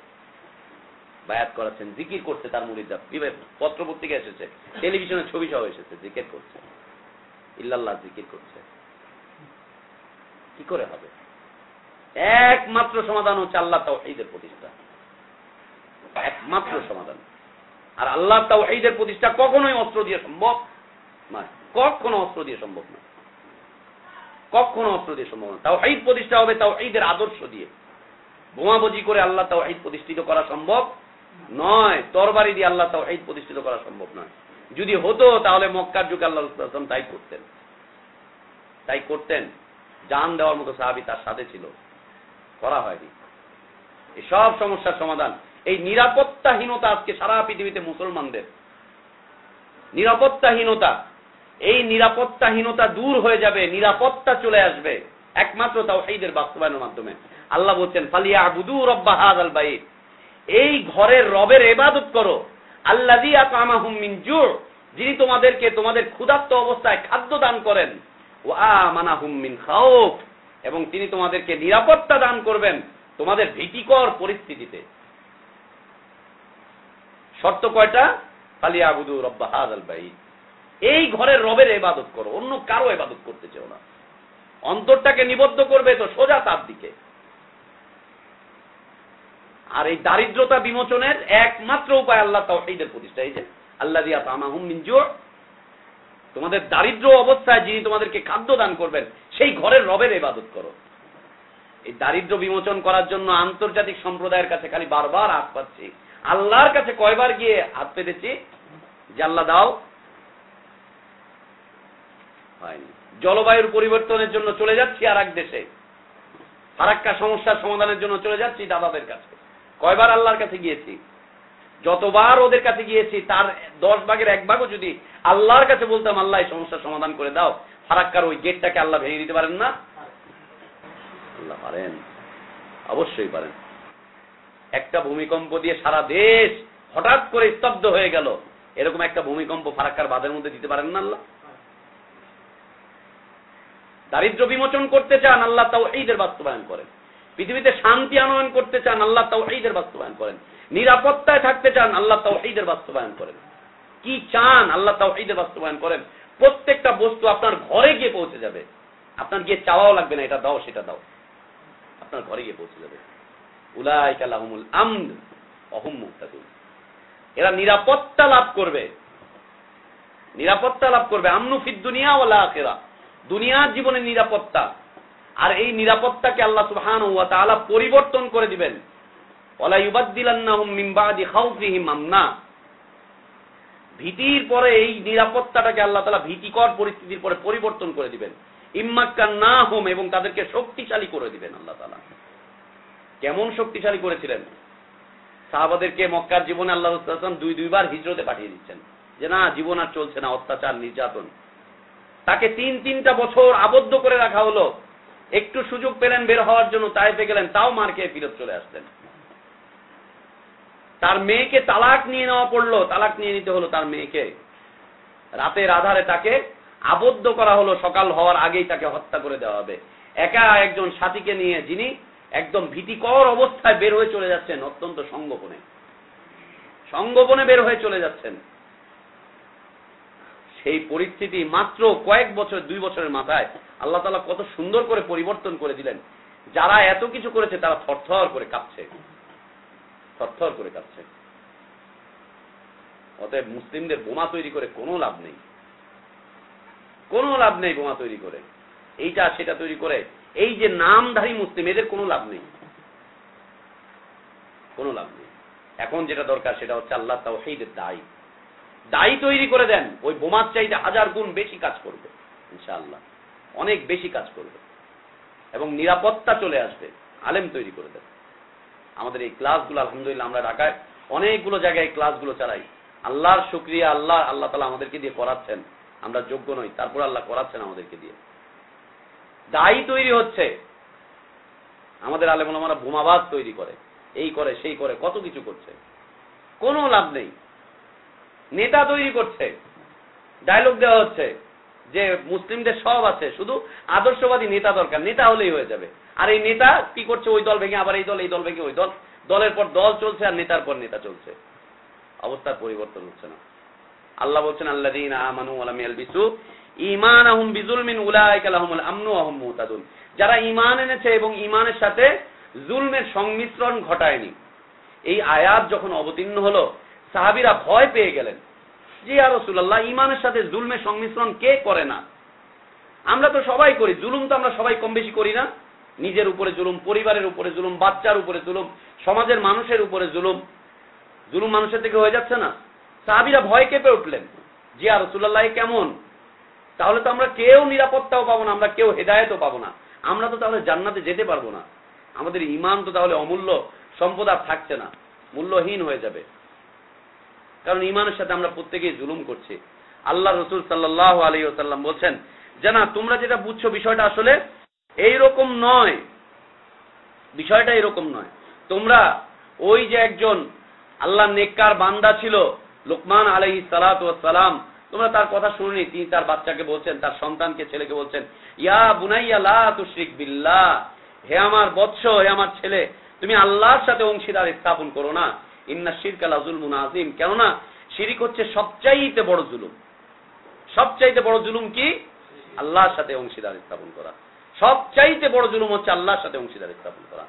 বায়াত করাচ্ছেন, জিকির করছে তার মুরিদা পত্র পত্রিকা এসেছে, টেলিভিশনে ছবি সহ এসেছে, জিকির করছে। ইল্লাল্লাহ জিকির করছে। কি করে হবে? একমাত্র সমাধান হচ্ছে আল্লাহ তাও তাওহীদের প্রতিষ্ঠা। একমাত্র সমাধান। আর আল্লাহ তাও তাওহীদের প্রতিষ্ঠা কখনোই অস্ত্র দিয়ে সম্ভব নয়। কখনো অস্ত্র দিয়ে সম্ভব নয়। কখনো অস্ত্র দিয়ে সম্ভব নয় তাওহীদ প্রতিষ্ঠা হবে তাওহীদের আদর্শ দিয়ে। বোমাবজি করে আল্লাহ তাওহীদ প্রতিষ্ঠিত করা সম্ভব নয়। তরবারি দিয়ে আল্লাহ তাওহীদ প্রতিষ্ঠিত করা সম্ভব নয়। যদি হতো, তাহলে মক্কার যুগে আল্লাহ তাই করতেন। তাই করতেন। জান দেওয়ার মতো সাহাবি তার সাথে ছিল। করা হয়নি। এই সব সমস্যার সমাধান। এই নিরাপত্তাহীনতা আজকে সারা পৃথিবীতে মুসলমানদের। নিরাপত্তাহীনতা। এই নিরাপত্তাহীনতা দূর হয়ে যাবে, নিরাপত্তা চলে আসবে। একমাত্র তাও এইদের বাস্তবায়নের মাধ্যমে। আল্লাহ বলছেন ফালিয়া আবুদু রব্বা হাদ আল বাইত। এই ঘরের রবের এবাদত করো। আল্লাহ যিনি তোমাদেরকে তোমাদের ক্ষুধাত্ত অবস্থায় খাদ্য দান করেন। ও আমানাহুম মিন খাউফ, এবং তিনি তোমাদেরকে নিরাপত্তা দান করবেন তোমাদের ভীতিকর পরিস্থিতিতে। শর্ত কয়টা? খালি আবুদু রব্বা হাদ আল বাই এই ঘরের রবের এবাদত করো, অন্য কারও এবাদত করতে চেও না। অন্তরটাকে নিবদ্ধ করবে তো সোজা তার দিকে। আর এই দারিদ্রতা বিমোচনের একমাত্র উপায় আল্লাহ তাওহীদের প্রতিষ্ঠা। এই যে আল্লাহ দিয়া তামাহুম মিনজু তোমাদের দারিদ্র অবস্থায় যিনি তোমাদেরকে খাদ্য দান করবেন, সেই ঘরের রবের এবাদত করো। এই দারিদ্র বিমোচন করার জন্য আন্তর্জাতিক সম্প্রদায়ের কাছে খালি বারবার হাত পাচ্ছি আল্লাহর কাছে কয়বার গিয়ে হাত পেতেছি? আল্লাহ দাও হয়নি। জলবায়ুর পরিবর্তনের জন্য চলে যাচ্ছি আর এক দেশে। ফারাক্কা সমস্যার সমাধানের জন্য চলে যাচ্ছি দাদাদের কাছে। কয়বার আল্লাহর কাছে গিয়েছি? যতবার ওদের কাছে গিয়েছি, তার দশ ভাগের এক ভাগও যদি আল্লাহর কাছে বলতাম, আল্লাহ সমস্যার সমাধান করে দাও। ফারাক্কার ওই গেটটাকে আল্লাহ ভেঙে দিতে পারেন না? আল্লাহ পারেন। অবশ্যই পারেন। একটা ভূমিকম্প দিয়ে সারা দেশ হঠাৎ করে স্তব্ধ হয়ে গেল। এরকম একটা ভূমিকম্প ফারাক্কার বাঁধের মধ্যে দিতে পারেন না আল্লাহ? দারিদ্র বিমোচন করতে চান, আল্লাহ তাও এইদের বাস্তবায়ন করেন। পৃথিবীতে শান্তি আনয়ন করতে চান, আল্লাহ তাও এইদের বাস্তবায়ন করেন। নিরাপত্তায় থাকতে চান, আল্লাহ তাও এইদের বাস্তবায়ন করেন। কি চান, আল্লাহ তাও এইদের বাস্তবায়ন করেন। প্রত্যেকটা বস্তু আপনার ঘরে গিয়ে পৌঁছে যাবে। আপনার গিয়ে চাওয়াও লাগবে না, এটা দাও, সেটা দাও। আপনার ঘরে গিয়ে পৌঁছে যাবে। মুক্তাদুল এরা নিরাপত্তা লাভ করবে। নিরাপত্তা লাভ করবে। আমনু ফিদ দুনিয়া ওলা আখেরা দুনিয়ার জীবনের নিরাপত্তা। আর এই নিরাপত্তাকে আল্লাহ সুবহান ওয়া তাআলা পরিবর্তন করে দিবেন। ভীতির পরে এই নিরাপত্তাটাকে আল্লাহ তাআলা ভীতিকর পরিস্থিতির পরে পরিবর্তন করে দিবেন। ইম্মাক্কান না হোম এবং তাদেরকে শক্তিশালী করে দিবেন আল্লাহ তাআলা। কেমন শক্তিশালী করেছিলেন? সাহাবাদেরকে মক্কার জীবনে আল্লাহ দুই দুইবার হিজরতে পাঠিয়ে দিচ্ছেন। যে না, জীবন আর চলছে না, অত্যাচার, নির্যাতন। তাকে তিন তিনটা বছর আবদ্ধ করে রাখা হলো। একটু সুযোগ পেলেন বের হওয়ার জন্য, তাইফে গেলেন, তাও মার খেয়ে ফিরত চলে আসতেন তার মেয়েকে তালাক নিয়ে নেওয়া পড়ল, তালাক নিয়ে নিতে হলো তার মেয়েকে। রাতের আধারে তাকে আবদ্ধ করা হলো, সকাল হওয়ার আগেই তাকে হত্যা করে দেওয়া হবে। একা একজন সাথীকে নিয়ে যিনি একদম ভীতিকর অবস্থায় বের হয়ে চলে যাচ্ছেন, অত্যন্ত সঙ্গোপনে। সঙ্গোপনে বের হয়ে চলে যাচ্ছেন। সেই পরিস্থিতি মাত্র কয়েক বছর, দুই বছরের মাথায় আল্লাহ তালা কত সুন্দর করে পরিবর্তন করে দিলেন। যারা এত কিছু করেছে, তারা থরথর করে কাঁপছে। থরথর করে কাঁপছে। অতএব মুসলিমদের বোমা তৈরি করে কোনো লাভ নেই। কোনো লাভ নেই বোমা তৈরি করে। এইটা, সেটা তৈরি করে। এই যে নামধারী মুসলিম, এদের কোনো লাভ নেই। কোনো লাভ নেই। এখন যেটা দরকার, সেটা হচ্ছে আল্লাহ তাও সেইদের দায়ী। দায়ী তৈরি করে দেন, ওই বোমার চাইতে হাজার গুণ বেশি কাজ করবে, ইনশাআল্লাহ। অনেক বেশি কাজ করবে। এবং নিরাপত্তা চলে আসবে, আলেম তৈরি করে দেন আমাদের এই ক্লাসগুলো, আলহামদুলিল্লাহ, আমরা ঢাকায় অনেকগুলো জায়গায় ক্লাসগুলো চালাই। আল্লাহর শুক্রিয়া, আল্লাহ আল্লাহ তালা আমাদেরকে দিয়ে করাচ্ছেন। আমরা যোগ্য নই, তারপর আল্লাহ করাচ্ছেন আমাদেরকে দিয়ে। দায়ী তৈরি হচ্ছে। আমাদের আলেম আমরা বোমাবাজ তৈরি করে। এই করে, সেই করে, কত কিছু করছে। কোনো লাভ নেই। নেতা তৈরি করছে ডায়লগ দেওয়া হচ্ছে, যে মুসলিমদের সব আছে, শুধু আদর্শবাদী নেতা দরকার, নেতা হলেই হয়ে যাবে। আর এই নেতা কি করছে, ওই দল ভেঙে আবার এই দল এই দল ভেঙে ওই দল, দলের পর দল চলছে আর নেতার পর নেতা চলছে। অবস্থার পরিবর্তন হচ্ছে না। আল্লাহ বলছেন আল্লাহ আমানু আলাম ইয়ালবিসু ইমান আহম বিজুলমিন উলাইকালাহমুল আমনু আহম মুতাদুন যারা ইমান এনেছে এবং ইমানের সাথে জুলমের সংমিশ্রণ ঘটায়নি, এই আয়াত যখন অবতীর্ণ হলো সাহাবিরা ভয় পেয়ে গেলেন। জি আর রসুল্লাহ ইমানের সাথে জুলমের সংমিশ্রণ কে করে না? আমরা তো সবাই করি, জুলুম তো আমরা সবাই কম বেশি করি না। নিজের উপরে জুলুম, পরিবারের উপরে জুলুম, বাচ্চার উপরে জুলুম, সমাজের মানুষের উপরে জুলুম। জুলুম মানুষের থেকে হয়ে যাচ্ছে না। সাহাবিরা ভয় কেঁপে উঠলেন জি আর রসুল্লাহ কেমন? তাহলে তো আমরা কেউ নিরাপত্তাও পাবো না, আমরা কেউ হেদায়তও পাবো না। আমরা তো তাহলে জান্নাতে যেতে পারব না। আমাদের ইমান তো তাহলে অমূল্য, সম্পদ আর থাকছে না, মূল্যহীন হয়ে যাবে। কারণ ইমানের সাথে আমরা প্রত্যেকেই জুলুম করছি। আল্লাহ রসুল সাল্লাহ আলী ওসাল্লাম বলছেন যে না তোমরা যেটা বুঝছ বিষয়টা আসলে এইরকম নয়। বিষয়টা এরকম নয়। তোমরা ওই যে একজন আল্লাহ নেককার বান্দা ছিল, লোকমান আলহি সালাম, তোমরা তার কথা শুনি তিনি তার বাচ্চাকে বলছেন, তার সন্তানকে, ছেলেকে বলছেন, ইয়া বুনাইয়া, লা তুশরিক বিল্লাহ, হে আমার বৎস, হে আমার ছেলে, তুমি আল্লাহর সাথে অংশীদার স্থাপন করো না। ইন্না শিরকা লাজুলমুন আজিম কেননা শিরিক হচ্ছে সবচাইতে বড় জুলুম। সবচাইতে বড় জুলুম কি? আল্লাহর সাথে অংশীদার স্থাপন করা। সবচাইতে বড় জুলুম হচ্ছে আল্লাহর সাথে অংশীদার স্থাপন করা।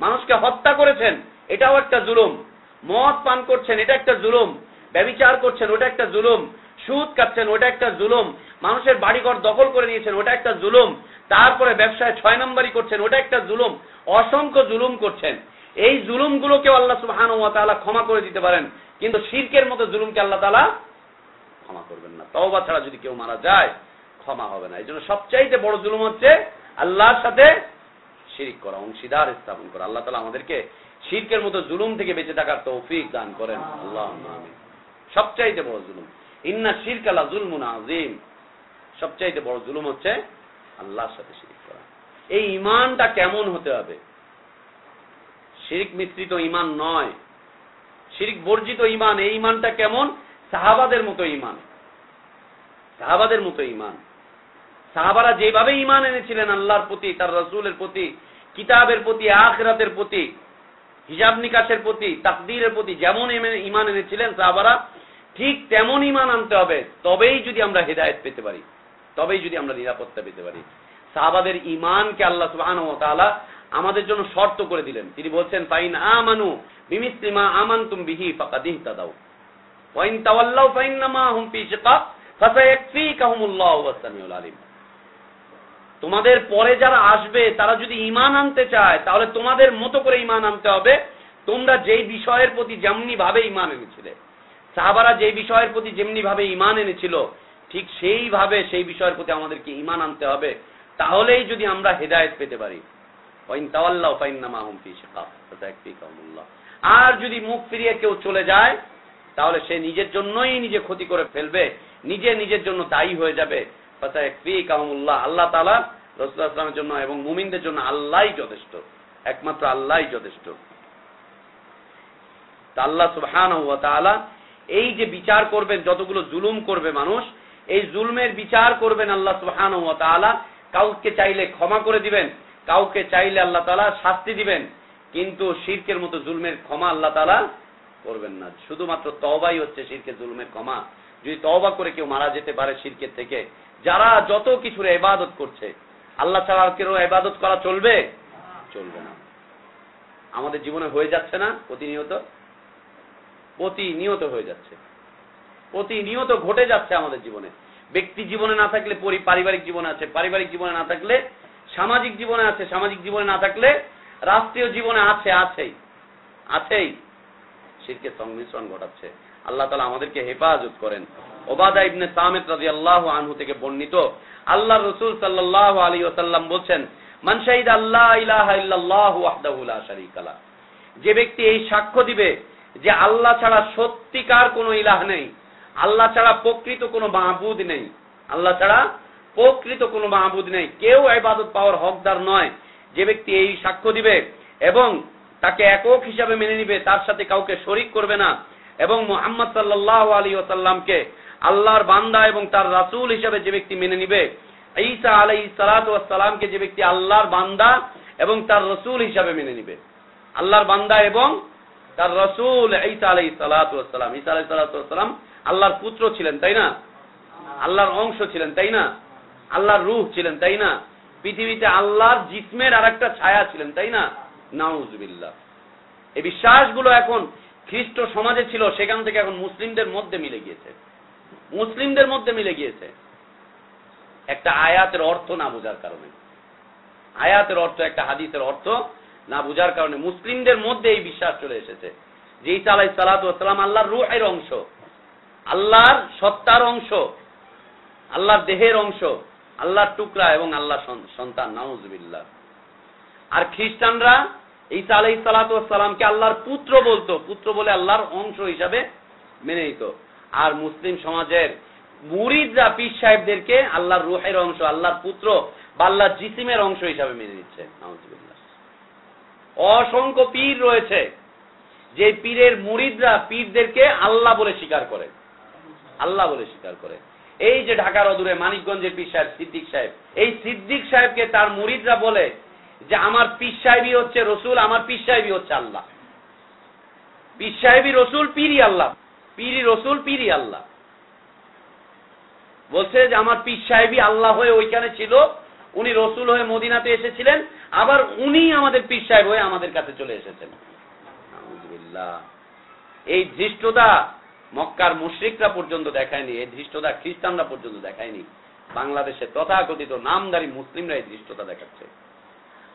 মানুষকে হত্যা করেছেন, এটাও একটা জুলুম। মদ পান করছেন, এটা একটা জুলুম। ব্যবিচার করছেন, ওটা একটা জুলুম। সুদ কাটছেন ওটা একটা জুলুম। মানুষের বাড়িঘর দখল করে নিয়েছেন ওটা একটা জুলুম। তারপরে ব্যবসায় ছয় নম্বরই করছেন, ওটা একটা জুলুম। অসংখ্য জুলুম করছেন। এই জুলুমগুলোকেও আল্লাহ সুবহান ও তাআলা ক্ষমা করে দিতে পারেন। কিন্তু শিরকের মতো জুলুমকে আল্লাহ তাআলা ক্ষমা করবেন না। তওবা ছাড়া যদি কেউ মারা যায়, ক্ষমা হবে না। এই জন্য সবচাইতে বড় জুলুম হচ্ছে আল্লাহর সাথে শিরিক করা, অংশীদার স্থাপন করা। আল্লাহ তালা আমাদেরকে শিরকের মতো জুলুম থেকে বেঁচে থাকার তৌফিক দান করেন। আল্লাহ সবচাইতে বড় জুলুম। ইন্না শিরক আল্লাহ জুলমুন আজিম সবচাইতে বড় জুলুম হচ্ছে আল্লাহর সাথে শিরিক করা। এই ইমানটা কেমন হতে হবে? শিরিক মিশ্রিত ইমান নয়। শিরিক বর্জিত ইমান এই ইমানটা কেমন? সাহাবাদের মতো ইমান সাহাবাদের মতো ইমান সাহাবারা যেভাবে ইমান এনেছিলেন আল্লাহর প্রতি, তার রসুলের প্রতি, কিতাবের প্রতি, আখরাতের প্রতি, হিজাব নিকাশের প্রতি, তাকদিরের প্রতি যেমন ইমান এনেছিলেন সাহাবারা, ঠিক তেমন ইমান আনতে হবে। তবেই যদি আমরা হেদায়ত পেতে পারি। তবেই যদি আমরা নিরাপত্তা পেতে পারি। সাহাবাদের ইমানকে আল্লাহ সুবাহ আমাদের জন্য শর্ত করে দিলেন। তিনি বলছেন, ফাইন আমানু বিমিসলিমা আমান তুম বিহি ফাকাদিহ তাদাও ওয়াইন তাওয়াল্লাউ ফাইন্নামা হুম ফি শিকাক ফাসায়াকফিকাহুমুল্লাহু ওয়াসামিউল আলিম। তোমাদের পরে যারা আসবে, তারা যদি ইমান আনতে চায়, তাহলে তোমাদের মতো করে ইমান আনতে হবে। তোমরা যেই বিষয়ের প্রতি যেমনি ভাবে ইমান এনেছিলে, সাহাবারা যেই বিষয়ের প্রতি যেমনি ভাবে ইমান এনেছিল, ঠিক সেইভাবে সেই বিষয়ের প্রতি আমাদেরকে ইমান আনতে হবে। তাহলেই যদি আমরা হেদায়ত পেতে পারি। আর যদি মুখ ফিরিয়ে কেউ চলে যায়, তাহলে সে নিজের জন্যই নিজে ক্ষতি করে ফেলবে, নিজে নিজের জন্য দায়ী হয়ে যাবে। আল্লাহ তাআলা রাসূলুল্লাহ সাল্লামের জন্য এবং মুমিনদের জন্য আল্লাহই যথেষ্ট। একমাত্র আল্লাহই যথেষ্ট। আল্লাহ তাআলা এই যে বিচার করবেন, যতগুলো জুলুম করবে মানুষ, এই জুলমের বিচার করবেন আল্লাহ তাআলা। কাউকে চাইলে ক্ষমা করে দিবেন কাউকে চাইলে আল্লাহ তাআলা শাস্তি দিবেন, কিন্তু শিরকের মতো জুলমের ক্ষমা আল্লাহ তাআলা করবেন না। শুধুমাত্র তওবাই হচ্ছে শিরকের জুলমের ক্ষমা। যদি তওবা করে কেউ মারা যেতে পারে শিরকের থেকে, যারা যত কিছুর ইবাদত করছে, আল্লাহ ছাড়া কেউ ইবাদত করা চলবে? চলবে না। আমাদের জীবনে হয়ে যাচ্ছে না, প্রতিনিয়ত? প্রতিনিয়ত হয়ে যাচ্ছে। প্রতিনিয়ত ঘটে যাচ্ছে আমাদের জীবনে। ব্যক্তি জীবনে না থাকলে পরি- পারিবারিক জীবনে আছে। পারিবারিক জীবনে না থাকলে সামাজিক জীবনে আছে, সামাজিক জীবনে না থাকলে রাষ্ট্রীয় জীবনে আছে, আছেই আছেই। শিরকের সংমিশ্রণ ঘটাচ্ছে। আল্লাহ তালা আমাদেরকে হেফাজত করেন। ওবাদা ইবনে সামেদ রাজি আল্লাহ আনহু থেকে বর্ণিত আল্লাহ রসুল সাল্লাহ আলী ওসাল্লাম বলছেন, মান শাহিদ আল্লাহ ইলাহা ইল্লাল্লাহু ওয়াহদাহু লা শারীকা যে ব্যক্তি এই সাক্ষ্য দিবে যে আল্লাহ ছাড়া সত্যিকার কোনো ইলাহ নেই, আল্লাহ ছাড়া প্রকৃত কোনো মাহবুদ নেই, আল্লাহ ছাড়া প্রকৃত কোনো মাহবুদ নেই। কেউ ইবাদত পাওয়ার হকদার নয়। যে ব্যক্তি এই সাক্ষ্য দিবে এবং তাকে একক হিসাবে মেনে নিবে, তার সাথে কাউকে শরিক করবে না এবং মোহাম্মদ সাল্লাহ আলী ওসাল্লামকে আল্লাহর বান্দা এবং তার রাসূল হিসাবে যে ব্যক্তি মেনে নিবে, ঈসা আলাই সালাতামকে যে ব্যক্তি আল্লাহর বান্দা এবং তার রসুল হিসাবে মেনে নিবে। আল্লাহর বান্দা এবং তার রসুল ঈসা আলাই সালাতাম ঈসা আলাই সালাতাম আল্লাহর পুত্র ছিলেন, তাই না? আল্লাহর অংশ ছিলেন, তাই না? আল্লাহর রূহ ছিলেন, তাই না? পৃথিবীতে আল্লাহর জিসমের আর একটা ছায়া ছিলেন, তাই না? নাউজবিল্লাহ। এই বিশ্বাসগুলো এখন খ্রিস্ট সমাজে ছিল, সেখান থেকে এখন মুসলিমদের মধ্যে মিলে গিয়েছে। মুসলিমদের মধ্যে মিলে গিয়েছে। একটা আয়াতের অর্থ না বোঝার কারণে। আয়াতের অর্থ, একটা হাদিসের অর্থ না বোঝার কারণে মুসলিমদের মধ্যে এই বিশ্বাস চলে এসেছে। যে ঈসা আলাই সালাতাম আল্লাহর রুহের অংশ, আল্লাহর সত্তার অংশ, আল্লাহর দেহের অংশ আল্লাহর টুকরা এবং আল্লাহ সন্তান, নাউজবিল্লাহ। আর খ্রিস্টানরা ঈসা আলাই সালাতামকে আল্লাহর পুত্র বলতো। পুত্র বলে আল্লাহর অংশ হিসাবে মেনে নিত। আর মুসলিম সমাজের মুরিদরা, পীর সাহেবদেরকে আল্লাহর রুহের অংশ, আল্লাহর পুত্র বা আল্লাহর জিসিমের অংশ হিসাবে মেনে নিচ্ছে, নাউজুবিল্লাহ। অসংখ্য পীর রয়েছে। যে পীরের মুরিদরা পীরদেরকে আল্লাহ বলে স্বীকার করে। আল্লাহ বলে স্বীকার করে। এই যে ঢাকার অদূরে মানিকগঞ্জের পীর সাহেব, সিদ্দিক সাহেব, এই সিদ্দিক সাহেবকে তার মুরিদরা বলে যে আমার পীর সাহেবই হচ্ছে রসুল, আমার পীর সাহেবই হচ্ছে আল্লাহ। পীর সাহেবই রসুল, পীরই আল্লাহ। পীরি রসুল, পীরই আল্লাহ। বলছে যে আমার পীর সাহেবই আল্লাহ হয়ে ওইখানে ছিল, উনি রসুল হয়ে মদিনাতে এসেছিলেন, আবার উনি আমাদের পীর সাহেব হয়ে আমাদের কাছে চলে এসেছেন। এই ধৃষ্টতা মক্কার মুশ্রিকরা পর্যন্ত দেখায়নি এই ধৃষ্টতা খ্রিস্টানরা পর্যন্ত দেখায়নি। বাংলাদেশে তথাকথিত নামদারি মুসলিমরা এই ধৃষ্টতা দেখাচ্ছে।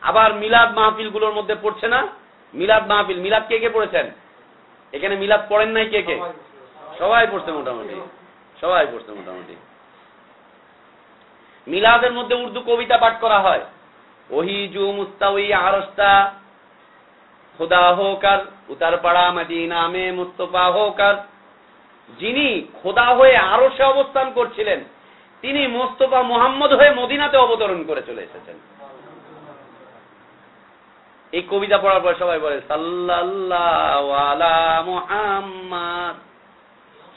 আবার মিলাদ মাহফিলগুলোর মধ্যে পড়ছে না? মিলাদ মাহফিল মিলাদ কে কে পড়েছেন? এখানে মিলাদ পড়েন নাই কে কে? সবাই পড়ছে। মোটামুটি। সবাই পড়ছে মোটামুটি। মিলাদের মধ্যে উর্দু কবিতা পাঠ করা হয়। ওহিজু মুস্তাউই আরস্তা খুদা হোকার উতার পাড়া মদিনা মে মুস্তফা হোকার যিনি খোদা হয়ে আরও সে অবস্থান করছিলেন, তিনি মোস্তফা মোহাম্মদ হয়ে মদিনাতে অবতরণ করে চলে এসেছেন। এই কবিতা পড়ার পর সবাই বলে মুহাম্মাদ।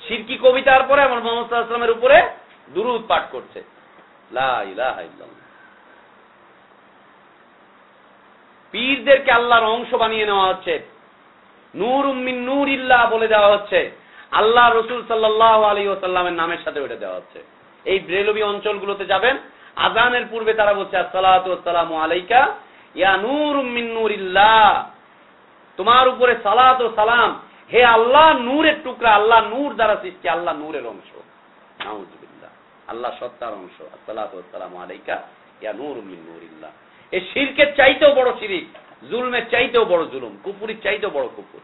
শিরকি কবিতার পরে আমার মোহাম্মদ সাল্লাল্লাহু উপরে দুরূদ পাঠ করছে। পীরদেরকে আল্লাহর অংশ বানিয়ে নেওয়া হচ্ছে। নূর মিন নূর ইল্লাহ বলে দেওয়া হচ্ছে। আল্লাহ রসুল সাল্লাহ আলী ওসাল্লামের নামের সাথে ওটা দেওয়া হচ্ছে। এই ব্রেলবি অঞ্চলগুলোতে যাবেন আজানের পূর্বে তারা বলছে আসসালাম আলাইকা, ইয়া নূর মিন নূর ইল্লাহ তোমার উপরে সালাত ও সালাম। হে আল্লাহ, নূরের টুকরা, আল্লাহ নূর দ্বারা সৃষ্টি, আল্লাহ নূরের অংশ। আল্লাহ সত্তার অংশ। আসসালাম আলাইকা, ইয়া নূর মিন নূর ইল্লাহ এই শিরকের চাইতেও বড় শিরিক, জুলমের চাইতেও বড় জুলুম কুপুরির চাইতেও বড় কুপুর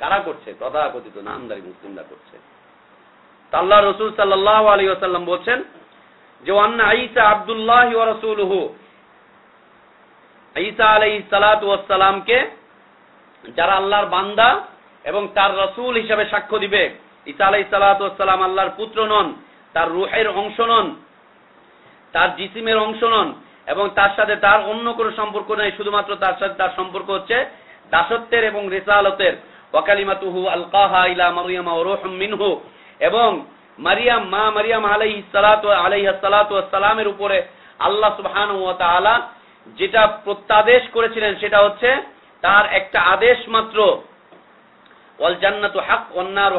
কারা করছে? তথাকথিত নামদারি, মুসলিমরা করছে। আল্লাহ রসুল সাল্লাহ আলী আসাল্লাম বলছেন যে আন্না আইসা আবদুল্লাহ রসুলহু। ঈসা আলাই সালাতামকে যারা আল্লাহর বান্দা এবং তার রসুল হিসাবে সাক্ষ্য দিবে, ঈসা আলাই সালাতাম আল্লাহর পুত্র নন, তার রুহের অংশ নন, তার জিসিমের অংশ নন এবং তার সাথে তার অন্য কোনো সম্পর্ক নেই, শুধুমাত্র তার সাথে তার সম্পর্ক হচ্ছে দাসত্বের এবং রেসালতের। ওয়াকালিমাতুহু আলকাহা ইলা মিনহু। এবং মারিয়াম, মা মারিয়াম আলাইহিস সালাতু সালাতু উপরে আল্লাহ সুবহানাহু ওয়া তাআলা যেটা প্রত্যাদেশ করেছিলেন সেটা হচ্ছে তার একটা আদেশ মাত্র। ওয়াল জান্নাতু হক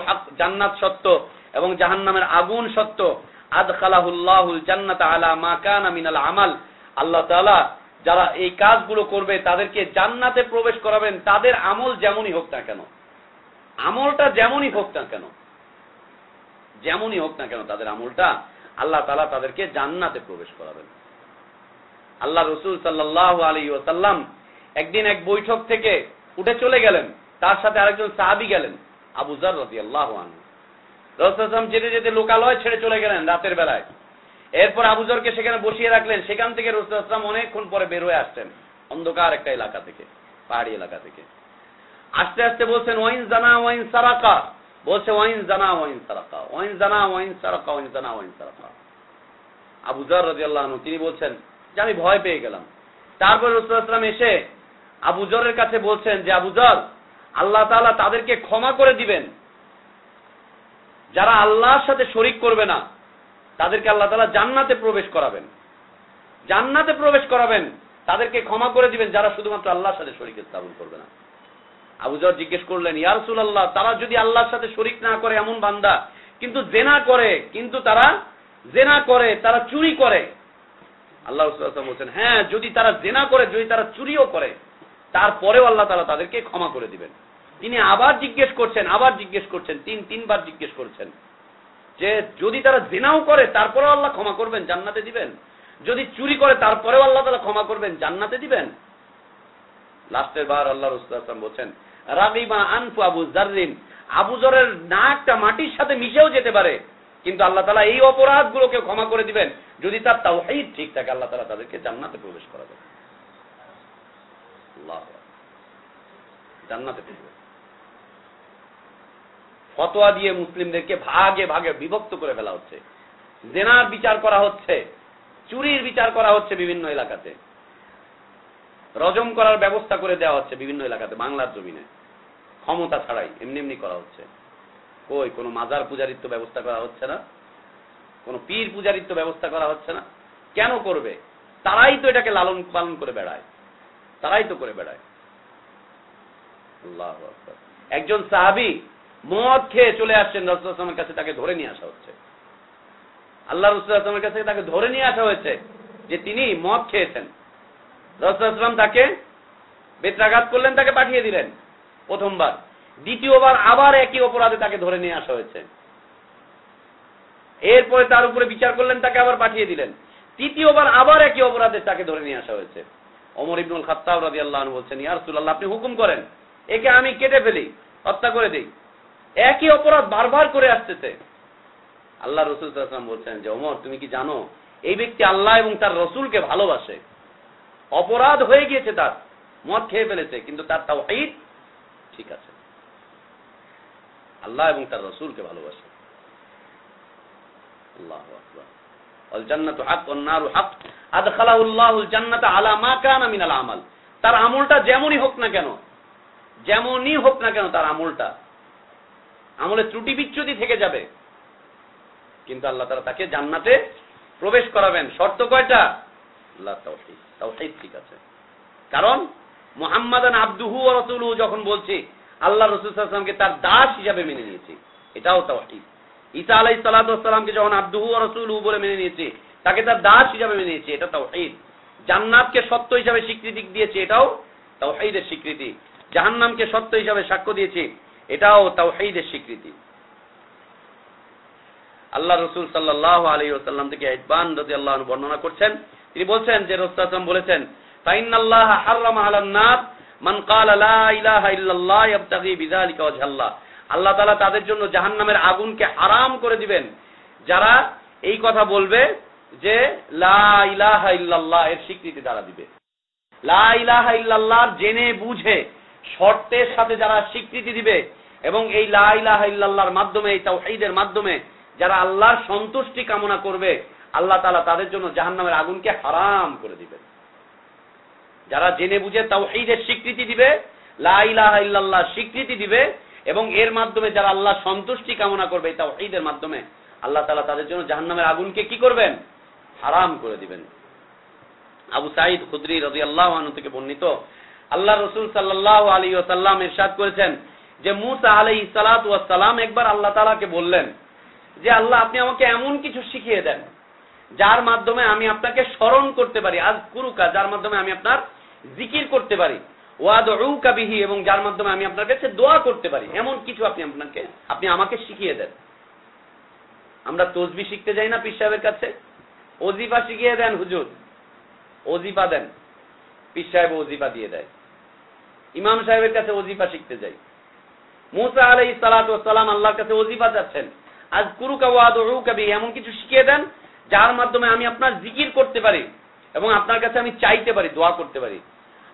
হক, জান্নাত সত্য এবং জাহান্নামের আগুন সত্য। আদখালাহুল্লাহুল জান্নাত আলা মা কানা মিনাল আমাল। আল্লাহ তাআলা যারা এই কাজগুলো করবে তাদেরকে জান্নাতে প্রবেশ করাবেন, তাদের আমল যেমনই হোক না কেন। আমলটা যেমনই হোক না কেন, যেমনই হোক না কেন, তাদের আমলটা আল্লাহ তালা তাদেরকে জান্নাতে প্রবেশ করাবেন। আল্লাহ রসুল সাল্লাহ আলী ওসাল্লাম একদিন এক বৈঠক থেকে উঠে চলে গেলেন, তার সাথে আরেকজন সাহাবি গেলেন আবুজার রাজি আল্লাহ রসুলাম যেতে যেতে লোকালয় ছেড়ে চলে গেলেন রাতের বেলায়। এরপর আবুজরকে সেখানে বসিয়ে রাখলেন, সেখান থেকে রসুলাম অনেকক্ষণ পরে বের হয়ে আসছেন, অন্ধকার একটা এলাকা থেকে, পাহাড়ি এলাকা থেকে। আস্তে আস্তে বলছেন, ওয়াইন জানা, ওয়াইন সারাকা। বলছে, ওয়াইন জানা, ওয়াইন সারাকা। ওয়াইন জানা, ওয়াইন সারাকা, ওয়াইন জানা, ওয়াইন সারাকা। আবুজার রাজি আল্লাহ তিনি বলছেন যে, আমি ভয় পেয়ে গেলাম। তারপর রসুলাম এসে আবুজরের কাছে বলছেন যে আবুজর আল্লাহ তাআলা তাদেরকে ক্ষমা করে দিবেন। যারা আল্লাহর সাথে শরিক করবে না, তাদেরকে আল্লাহ তালা জান্নাতে প্রবেশ করাবেন। জান্নাতে প্রবেশ করাবেন, তাদেরকে ক্ষমা করে দিবেন যারা শুধুমাত্র আল্লাহর সাথে শরিক স্থাপন করবে না। আবুজর জিজ্ঞেস করলেন ইয়ারসুল আল্লাহ তারা যদি আল্লাহর সাথে শরিক না করে এমন বান্দা, কিন্তু জেনা করে, কিন্তু তারা জেনা করে, তারা চুরি করে? আল্লাহ বলছেন হ্যাঁ যদি তারা জেনা করে, যদি তারা চুরিও করে, তারপরেও আল্লাহ তালা তাদেরকে ক্ষমা করে দিবেন। তিনি আবার জিজ্ঞেস করছেন, আবার জিজ্ঞেস করছেন, তিন, তিনবার জিজ্ঞেস করছেন যে, যদি তারা জেনাও করে, তারপরেও আল্লাহ ক্ষমা করবেন, জান্নাতে দিবেন? যদি চুরি করে, তারপরেও আল্লাহ তালা ক্ষমা করবেন, জান্নাতে দিবেন? লাস্টের বার আল্লাহ রসুল আসলাম বলছেন রাগিমা আনফু আবু জারিন আবুজরের নাকটা মাটির সাথে মিশেও যেতে পারে। কিন্তু আল্লাহ তালা এই অপরাধগুলোকে ক্ষমা করে দিবেন। যদি তার তাও ঠিক থাকে, আল্লাহ তালা তাদেরকে জান্নাতে প্রবেশ করাবে। জান্নাতে ফতোয়া দিয়ে মুসলিমদেরকে ভাগে ভাগে বিভক্ত করে ফেলা হচ্ছে। জেনার বিচার করা হচ্ছে। চুরির বিচার করা হচ্ছে বিভিন্ন এলাকাতে। রজম করার ব্যবস্থা করে দেওয়া হচ্ছে বিভিন্ন এলাকাতে, বাংলার জমিনে। ক্ষমতা ছাড়াই, এমনি এমনি করা হচ্ছে। কই, কোনো মাজার পূজারিত্ব ব্যবস্থা করা হচ্ছে না? কোনো পীর পূজারিত্ব ব্যবস্থা করা হচ্ছে না? কেন করবে? তারাই তো এটাকে লালন পালন করে বেড়ায়। তারাই তো করে বেড়ায়। একজন সাহাবি মদ খেয়ে চলে আসছেন রসুলের কাছে তাকে ধরে নিয়ে আসা হচ্ছে। আল্লাহ রসুলের কাছে তাকে ধরে নিয়ে আসা হয়েছে যে তিনি মদ খেয়েছেন। রসুলাম তাকে বেত্রাঘাত করলেন, তাকে পাঠিয়ে দিলেন। প্রথমবার। দ্বিতীয়বার আবার একই অপরাধে তাকে ধরে নিয়ে আসা হয়েছে। এরপরে তার উপরে বিচার করলেন, তাকে আবার পাঠিয়ে দিলেন। তৃতীয়বার আবার একই অপরাধে তাকে ধরে নিয়ে আসা হয়েছে। অমর ইবনুল খাত্তাব রাজি আল্লাহ বলছেন ইয়ারসুল্লাহ আপনি হুকুম করেন, একে আমি কেটে ফেলি, হত্যা করে দিই। একই অপরাধ বারবার করে আসতেছে। আল্লাহ রসুল বলছেন যে অমর তুমি কি জানো, এই ব্যক্তি আল্লাহ এবং তার রসুলকে ভালোবাসে। অপরাধ হয়ে গিয়েছে তার, মদ খেয়ে ফেলেছে, কিন্তু তার তাও ঠিক আছে। আল্লাহ এবং তার রসুলকে ভালোবাসে। তার আমলটা যেমনই হোক না কেন, যেমনই হোক না কেন তার আমলটা। আমলে ত্রুটি বিচ্যুতি থেকে যাবে। কিন্তু আল্লাহ তারা তাকে জান্নাতে প্রবেশ করাবেন। শর্ত কয়টা? আল্লাহ তাওহীদ। তাওহীদ ঠিক আছে। কারণ মোহাম্মদান আব্দুহু রসুলহু যখন বলছি আল্লাহ রসুল সাল্লামকে তার দাস হিসাবে মেনে নিয়েছি। এটাও তাওহীদ। ঈসা আলাই সালাতামকে যখন আব্দুহু রসুলহু বলে মেনে নিয়েছি, তাকে তার দাস হিসাবে মেনে নিয়েছি, এটা তাওহীদ। জান্নাতকে সত্য হিসাবে স্বীকৃতি দিয়েছে, এটাও তাওহীদের স্বীকৃতি। জাহান্নামকে সত্য হিসাবে সাক্ষ্য দিয়েছি, এটাও তাওহীদের স্বীকৃতি। আল্লাহ রসুল সাল্লাহ আলী ওসাল্লাম থেকে ইদবান রাজি আল্লাহ বর্ণনা করছেন। তিনি বলছেন যে রসুলাম বলেছেন ফাইনাল্লাহ হাররামা আলান নার। মান ক্বালা লা ইলাহা ইল্লাল্লাহ ইয়াবতাগি বিযালিকা ওয়াজহাল্লাহ আল্লাহ। তাআলা তাদের জন্য জাহান্নামের আগুনকে হারাম করে দিবেন। যারা এই কথা বলবে যে লা ইলাহা ইল্লাল্লাহ এর স্বীকৃতি দ্বারা দিবে। লা ইলাহা ইল্লাল্লাহর জেনে বুঝে শর্তের সাথে যারা স্বীকৃতি দিবে এবং এই লা ইলাহা ইল্লাল্লাহর মাধ্যমে, এই তাওহীদের মাধ্যমে যারা আল্লাহর সন্তুষ্টি কামনা করবে, আল্লাহ তাআলা তাদের জন্য জাহান্নামের আগুনকে হারাম করে দিবেন। যারা জেনে বুঝে তাওহীদের স্বীকৃতি দিবে, লা ইলাহা ইল্লাল্লাহ স্বীকৃতি দিবে, এবং এর মাধ্যমে যারা আল্লাহ সন্তুষ্টি কামনা করবে, এই তাওহীদের মাধ্যমে আল্লাহ তাআলা তাদের জন্য জাহান্নামের আগুনকে কি করবেন? হারাম করে দিবেন। আবু সাইদ খুদরি রাজি আল্লাহ থেকে বর্ণিত আল্লাহ রসুল সাল্লাহ আলী ওসাল্লাম ইরশাদ করেছেন যে মুসা আলাই সালাম একবার আল্লাহ তালাকে বললেন যে, আল্লাহ, আপনি আমাকে এমন কিছু শিখিয়ে দেন, যার মাধ্যমে আমি আপনাকে স্মরণ করতে পারি। আজ কুরুকা যার মাধ্যমে আমি আপনার জিকির করতে পারি। ওয়াদ কাবিহি, এবং যার মাধ্যমে আমি আপনার কাছে দোয়া করতে পারি। এমন কিছু আপনি আপনাকে, আপনি আমাকে শিখিয়ে দেন। আমরা তসবি শিখতে যাই না পীর সাহেবের কাছে? অজিফা শিখিয়ে দেন হুজুর। অজিফা দেন। পীর সাহেব অজিফা দিয়ে দেয়। ইমাম সাহেবের কাছে অজিফা শিখতে যাই। মুসা আলাই সালাম আল্লাহর কাছে অজিফা যাচ্ছেন আজ কুরু কাবি, এমন কিছু শিখিয়ে দেন, যার মাধ্যমে আমি আপনার জিকির করতে পারি, এবং আপনার কাছে আমি চাইতে পারি, দোয়া করতে পারি।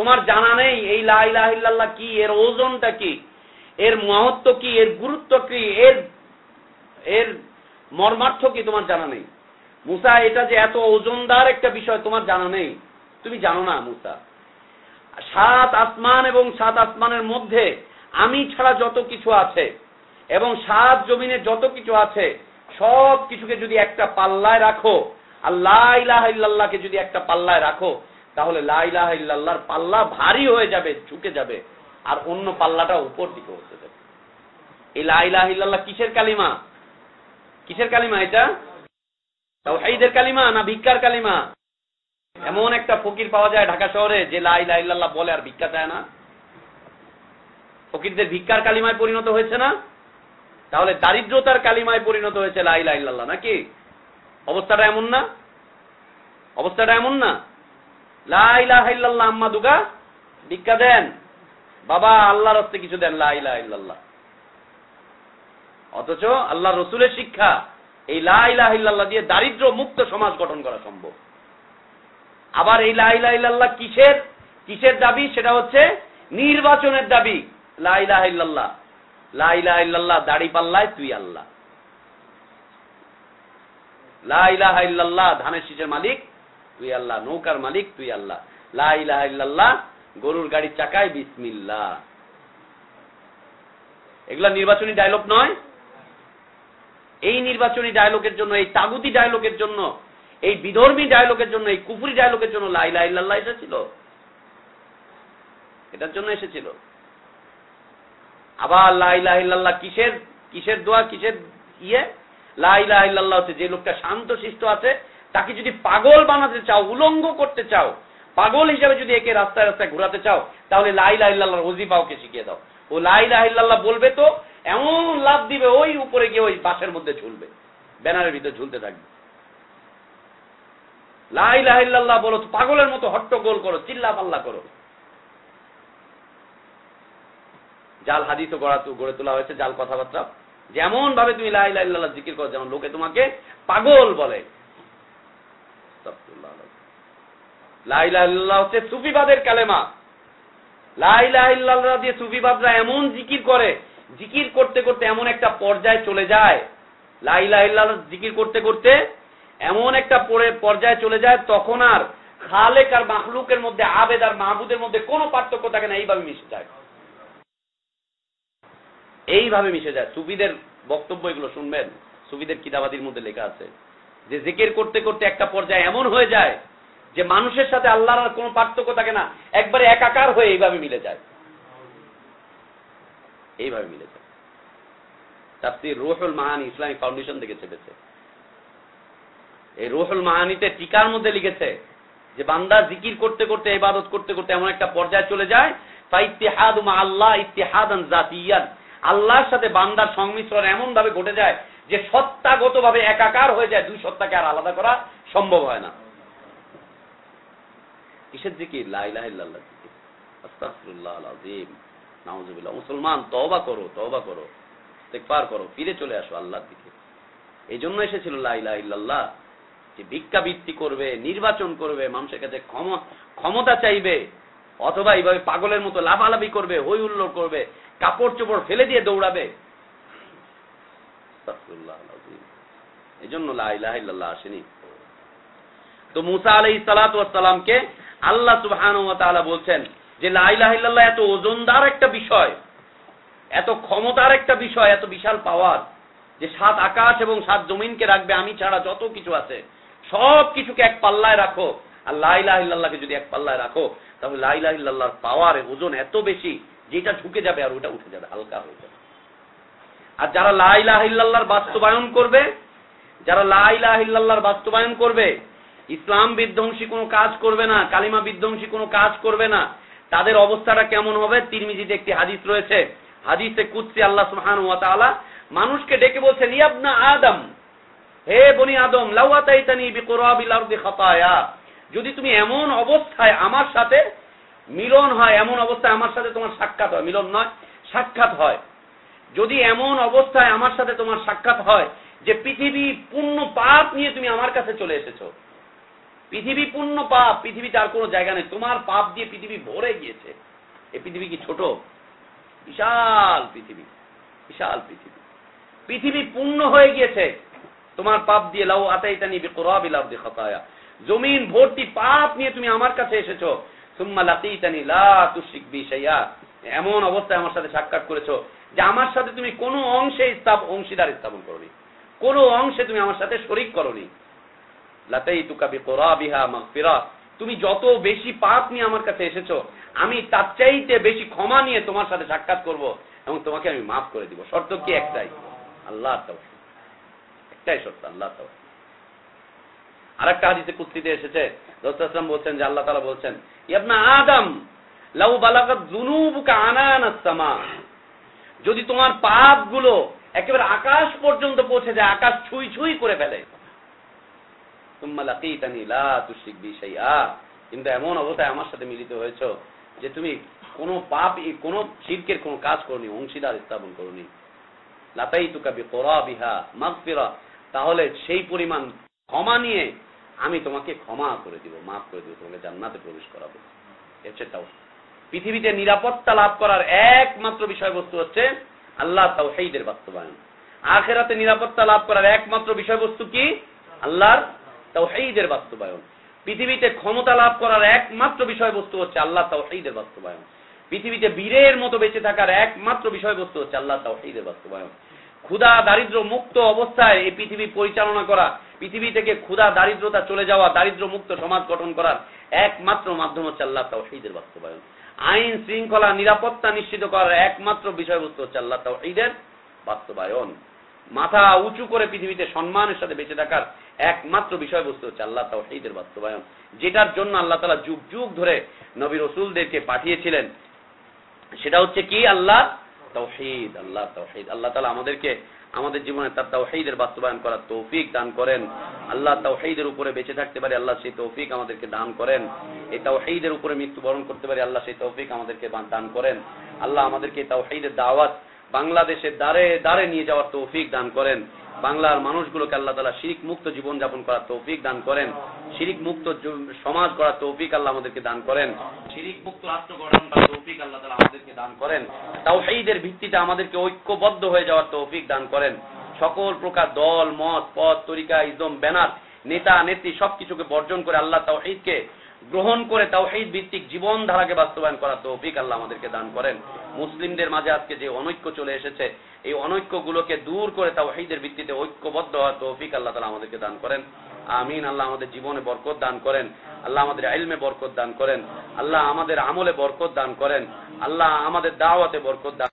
তোমার জানা নেই, এই লা ইলাহা কি? এর ওজনটা কি? এর মহত্ব কি? এর গুরুত্ব কি? এর এর মর্মার্থ কি তোমার জানা নেই? মুসা, এটা যে এত ওজনদার একটা বিষয় তোমার জানা নেই। তুমি জানো না মুসা। সাত আসমান এবং সাত আসমানের মধ্যে আমি ছাড়া যত কিছু আছে এবং সাত জমিনে যত কিছু আছে সব কিছুকে যদি একটা পাল্লায় রাখো, আর লাইলাহাইল্লাহকে যদি একটা পাল্লায় রাখো তাহলে লাইলাহাইল্লাহর পাল্লা ভারী হয়ে যাবে, ঝুঁকে যাবে, আর অন্য পাল্লাটা উপর দিকে হতে যাবে। এই লাইলাহিল্লাহ কিসের কালিমা? কিসের কালিমা এটা? তাও কালিমা না ভিক্ষার কালিমা? এমন একটা ফকির পাওয়া যায় ঢাকা শহরে যে লাই লাইল্লাহ বলে আর ভিক্ষা চায় না। ফকিরদের ভিক্ষার কালিমায় পরিণত হয়েছে না? তাহলে দারিদ্রতার কালিমায় পরিণত হয়েছে লাই লাইল্লাহ নাকি? অবস্থাটা এমন না? অবস্থাটা এমন না? ভিক্ষা দেন। বাবা, আল্লাহর হস্তে কিছু দেন অথচ আল্লাহ রসুলের শিক্ষা, এই দিয়ে দারিদ্র মুক্ত সমাজ গঠন করা সম্ভব। আবার এই লাইলাহ কিসের? কিসের দাবি? সেটা হচ্ছে নির্বাচনের দাবি। লাইলাহ লাইলাহ দাড়ি পাল্লায় তুই আল্লাহ। লাইলাহ ধানের শীষের মালিক। তুই আল্লাহ, নৌকার মালিক তুই আল্লাহ। লাইলাহ গরুর গাড়ির চাকায় বিসমিল্লা এগুলা নির্বাচনী ডায়লগ নয়। এই নির্বাচনী ডায়লগের জন্য, এই তাগুতি ডায়লগের জন্য, এই বিধর্মী ডায়লগের জন্য, এই কুফুরি ডায়লগের জন্য লাইলা ইল্লাল্লাহ এসেছিল। এটার জন্য এসেছিল। আবার লাই লাইলা ইল্লাল্লাহ কিসের কিসের দোয়া, কিসের ইয়ে? লাইলা ইল্লাল্লাহ হচ্ছে যে লোকটা শান্ত শিষ্ট আছে তাকে যদি পাগল বানাতে চাও, উলঙ্গ করতে চাও, পাগল হিসাবে যদি একে রাস্তায় রাস্তায় ঘোরাতে চাও, তাহলে লাইলা ইল্লাল্লাহ ওজিফা ওকে শিখিয়ে দাও। ও লাইলা ইল্লাল্লাহ বলবে তো, এমন লাভ দিবে ওই উপরে গিয়ে ওই বাসের মধ্যে ঝুলবে, ব্যানারের ভিতরে ঝুলতে থাকবে। লাইলাহিল্লাহ বলো পাগলের মতো হট্টগোল করো, চিল্লা পাল্লা করো। জাল হাদিসও গড়ে তোলা হয়েছে, জাল কথাবার্তা। যেমন ভাবে তুমি লাইলাহিল্লাহ জিকির করো, যেমন লোকে তোমাকে পাগল বলে। হচ্ছে সুফিবাদের কালেমা। দিয়ে সুফিবাদরা এমন জিকির করে, জিকির করতে করতে এমন একটা পর্যায়ে চলে যায়। জিকির করতে করতে এমন একটা পর্যায়ে চলে যায়, তখন আর খালেক আর মাহলুকের মধ্যে, আবেদ আর মাহবুদের মধ্যে কোনো পার্থক্য থাকে না, এইভাবে মিশে যায়। এইভাবে মিশে যায়। সুফিদের বক্তব্য এগুলো শুনবেন। সুফিদের কিতাবাদির মধ্যে লেখা আছে। যে জিকের করতে করতে একটা পর্যায়ে এমন হয়ে যায় যে মানুষের সাথে আল্লাহর আর কোনো পার্থক্য থাকে না। একবারে একাকার হয়ে এইভাবে মিলে যায়। এইভাবে মিলে যায়। তাফসির রুহুল মাহানি ইসলামিক ফাউন্ডেশন থেকে চেপেছে এই রুহুল মাহানিতে টিকার মধ্যে লিখেছে যে বান্দা জিকির করতে করতে, ইবাদত করতে করতে এমন একটা পর্যায়ে চলে যায়। তা ইতিহাদ আল্লাহ ইতিহাদান জাতিয়ান। আল্লাহর সাথে বান্দার সংমিশ্রণ এমন ভাবে ঘটে যায় যে সত্তাগত ভাবে একাকার হয়ে যায়, দুই সত্তাকে আর আলাদা করা সম্ভব হয় না। কিসের নাউজুবিল্লাহ। মুসলমান, তওবা করো তওবা করো। ইস্তেগফার করো, ফিরে চলে আসো আল্লাহর দিকে। এই জন্য এসেছিল লাইলাহিল্লাহ যে ভিক্ষা ভিক্ষাবৃত্তি করবে, নির্বাচন করবে, মানুষের কাছে ক্ষমতা চাইবে, অথবা এইভাবে পাগলের মতো লাফালাফি করবে হই হুল্লোড় করবে, কাপড় চোপড় ফেলে দিয়ে দৌড়াবে তো মুসা আলাই সালাতামকে আল্লাহ বলছেন যে লাইলাহিল্লাহ এত ওজনদার একটা বিষয়, এত ক্ষমতার একটা বিষয়, এত বিশাল পাওয়ার যে সাত আকাশ এবং সাত জমিনকে রাখবে, আমি ছাড়া যত কিছু আছে, সব কিছুকে এক পাল্লায় রাখো। আর লাইলাহিল্লাহকে যদি এক পাল্লায় রাখো, তাহলে লাইলাহিল্লাহর পাওয়ার, ওজন এত বেশি, যেটা ঢুকে যাবে আর ওটা উঠে যাবে, হালকা হয়ে যাবে। আর যারা লাইলাহিল্লাহর বাস্তবায়ন করবে, যারা লাইলাহিল্লাহর বাস্তবায়ন করবে, ইসলাম বিধ্বংসী কোনো কাজ করবে না, কালিমা বিধ্বংসী কোনো কাজ করবে না, তাদের অবস্থাটা কেমন হবে? তিরমিজিতে একটি হাদিস রয়েছে। হাদিসে কুৎসি আল্লাহ সুহান মানুষকে ডেকে বলছে নিয়াবনা আদম, হে বনি আদম লাউয়াতাইতানি বিকরাবিল আরদি খাতায়া। যদি তুমি এমন অবস্থায় আমার সাথে মিলন হয়, এমন অবস্থায় আমার সাথে তোমার সাক্ষাৎ হয়, মিলন নয়, সাক্ষাৎ হয় যদি এমন অবস্থায় আমার সাথে তোমার সাক্ষাৎ হয় যে পৃথিবী পূর্ণ পাপ নিয়ে তুমি আমার কাছে চলে এসেছ, পৃথিবী পূর্ণ পাপ, পৃথিবীতে আর কোনো জায়গা নেই, তোমার পাপ দিয়ে পৃথিবী ভরে গিয়েছে। এই পৃথিবী কি ছোট? বিশাল পৃথিবী বিশাল পৃথিবী। পৃথিবী পূর্ণ হয়ে গিয়েছে। তোমার পাপ দিয়ে লাউ আতাইতানি বিকরাবিল আরদি খাতায়া। জমিন ভর্তি পাপ নিয়ে তুমি আমার কাছে এসেছ। সুম্মা লাকিতানি লা তুশরিক বি শাইআ। এমন অবস্থায় আমার সাথে সাক্ষাৎ করেছ যে আমার সাথে তুমি কোনো অংশে স্থাপ, অংশীদার স্থাপন করনি। কোনো অংশে তুমি আমার সাথে শরিক করনি। লাতাইতুকা বিকরাবিহা মাগফিরা। তুমি যত বেশি পাপ নিয়ে আমার কাছে এসেছ, আমি তার চাইতে বেশি ক্ষমা নিয়ে তোমার সাথে সাক্ষাৎ করব এবং তোমাকে আমি মাফ করে দিব। শর্ত কি একটাই? আল্লাহ একটাই শর্ত আল্লাহ আরেকটা হাদিসে কুস্তিতে এসেছে। রসুলাম বলছেন যে আল্লাহ তালা বলছেন ইয়াবনা আদম, লাউ বালাকাত জুনুবুকা আনানাসমা যদি তোমার পাপগুলো একেবারে আকাশ পর্যন্ত পৌঁছে যায়, আকাশ ছুঁই ছুঁই করে ফেলে। কিন্তু এমন অবস্থায় আমার সাথে মিলিত হয়েছ যে তুমি কোনো পাপ, কোন শিল্পের কোন কাজ করনি, অংশীদার স্থাপন করনি। লাতাই তুকাবি করা বিহা মাগফিরা। তাহলে সেই পরিমাণ ক্ষমা নিয়ে আমি তোমাকে ক্ষমা করে দিব, মাফ করে দিব, তোমাকে জান্নাতে প্রবেশ করাবো। হচ্ছে তাও পৃথিবীতে নিরাপত্তা লাভ করার একমাত্র বিষয়বস্তু হচ্ছে আল্লাহ তাওহীদের বাস্তবায়ন। আখেরাতে নিরাপত্তা লাভ করার একমাত্র বিষয়বস্তু কি? আল্লাহর তাওহীদের বাস্তবায়ন। পৃথিবীতে ক্ষমতা লাভ করার একমাত্র বিষয়বস্তু হচ্ছে আল্লাহ তাওহীদের বাস্তবায়ন। পৃথিবীতে বীরের মতো বেঁচে থাকার একমাত্র বিষয়বস্তু হচ্ছে আল্লাহ তাওহীদের বাস্তবায়ন। ক্ষুধা, দারিদ্র মুক্ত অবস্থায় এই পৃথিবী পরিচালনা করা, পৃথিবী থেকে ক্ষুধা, দারিদ্রতা চলে যাওয়া, দারিদ্র মুক্ত সমাজ গঠন করার একমাত্র মাধ্যম হচ্ছে আল্লাহ তাওহীদের বাস্তবায়ন। আইন শৃঙ্খলা নিরাপত্তা নিশ্চিত করার একমাত্র বিষয়বস্তু হচ্ছে আল্লাহ তাওহীদের বাস্তবায়ন। মাথা উঁচু করে পৃথিবীতে সম্মানের সাথে বেঁচে থাকার একমাত্র বিষয়বস্তু হচ্ছে আল্লাহ তাওহীদের বাস্তবায়ন, যেটার জন্য আল্লাহ তালা যুগ যুগ ধরে নবী রসুলদেরকে পাঠিয়েছিলেন। সেটা হচ্ছে কি? আল্লাহ তৌহিদ আল্লাহ তৌহিদ আল্লাহ তালা আমাদেরকে আমাদের জীবনে তার তাওহীদের বাস্তবায়ন করার তৌফিক দান করেন। আল্লাহ তাওহীদের উপরে বেঁচে থাকতে পারে, আল্লাহ সেই তৌফিক আমাদেরকে দান করেন। এই তাওহীদের উপরে মৃত্যুবরণ করতে পারে, আল্লাহ সেই তৌফিক আমাদেরকে দান করেন। আল্লাহ আমাদেরকে তাওহীদের দাওয়াত বাংলাদেশের দ্বারে দ্বারে নিয়ে যাওয়ার তৌফিক দান করেন। বাংলার মানুষগুলোকে আল্লাহ তালা শিরিক মুক্ত জীবন যাপন করার তৌফিক দান করেন। শিরিক মুক্ত সমাজ করার তৌফিক আল্লাহ আমাদেরকে দান করেন। শিরিক মুক্ত রাষ্ট্র গঠন করার তৌফিক আল্লাহ তালা আমাদেরকে দান করেন। তাও সেইদের ভিত্তিতে আমাদেরকে ঐক্যবদ্ধ হয়ে যাওয়ার তৌফিক দান করেন। সকল প্রকার দল, মত পথ তরিকা, ইজম, ব্যানার, নেতা, নেত্রী সবকিছুকে বর্জন করে আল্লাহ তাওহিদকে গ্রহণ করে তাওহিদ ভিত্তিক জীবন ধারাকে বাস্তবায়ন করার তৌফিক আল্লাহ আমাদেরকে দান করেন। মুসলিমদের মাঝে আজকে যে অনৈক্য চলে এসেছে, এই অনৈক্যগুলোকে দূর করে তাও তাওহিদের ভিত্তিতে ঐক্যবদ্ধ হওয়ার তৌফিক আল্লাহ তালা আমাদেরকে দান করেন। আমিন, আল্লাহ আমাদের জীবনে বরকত দান করেন। আল্লাহ আমাদের আইলমে বরকত দান করেন। আল্লাহ আমাদের আমলে বরকত দান করেন। আল্লাহ আমাদের দাওয়াতে বরকত দান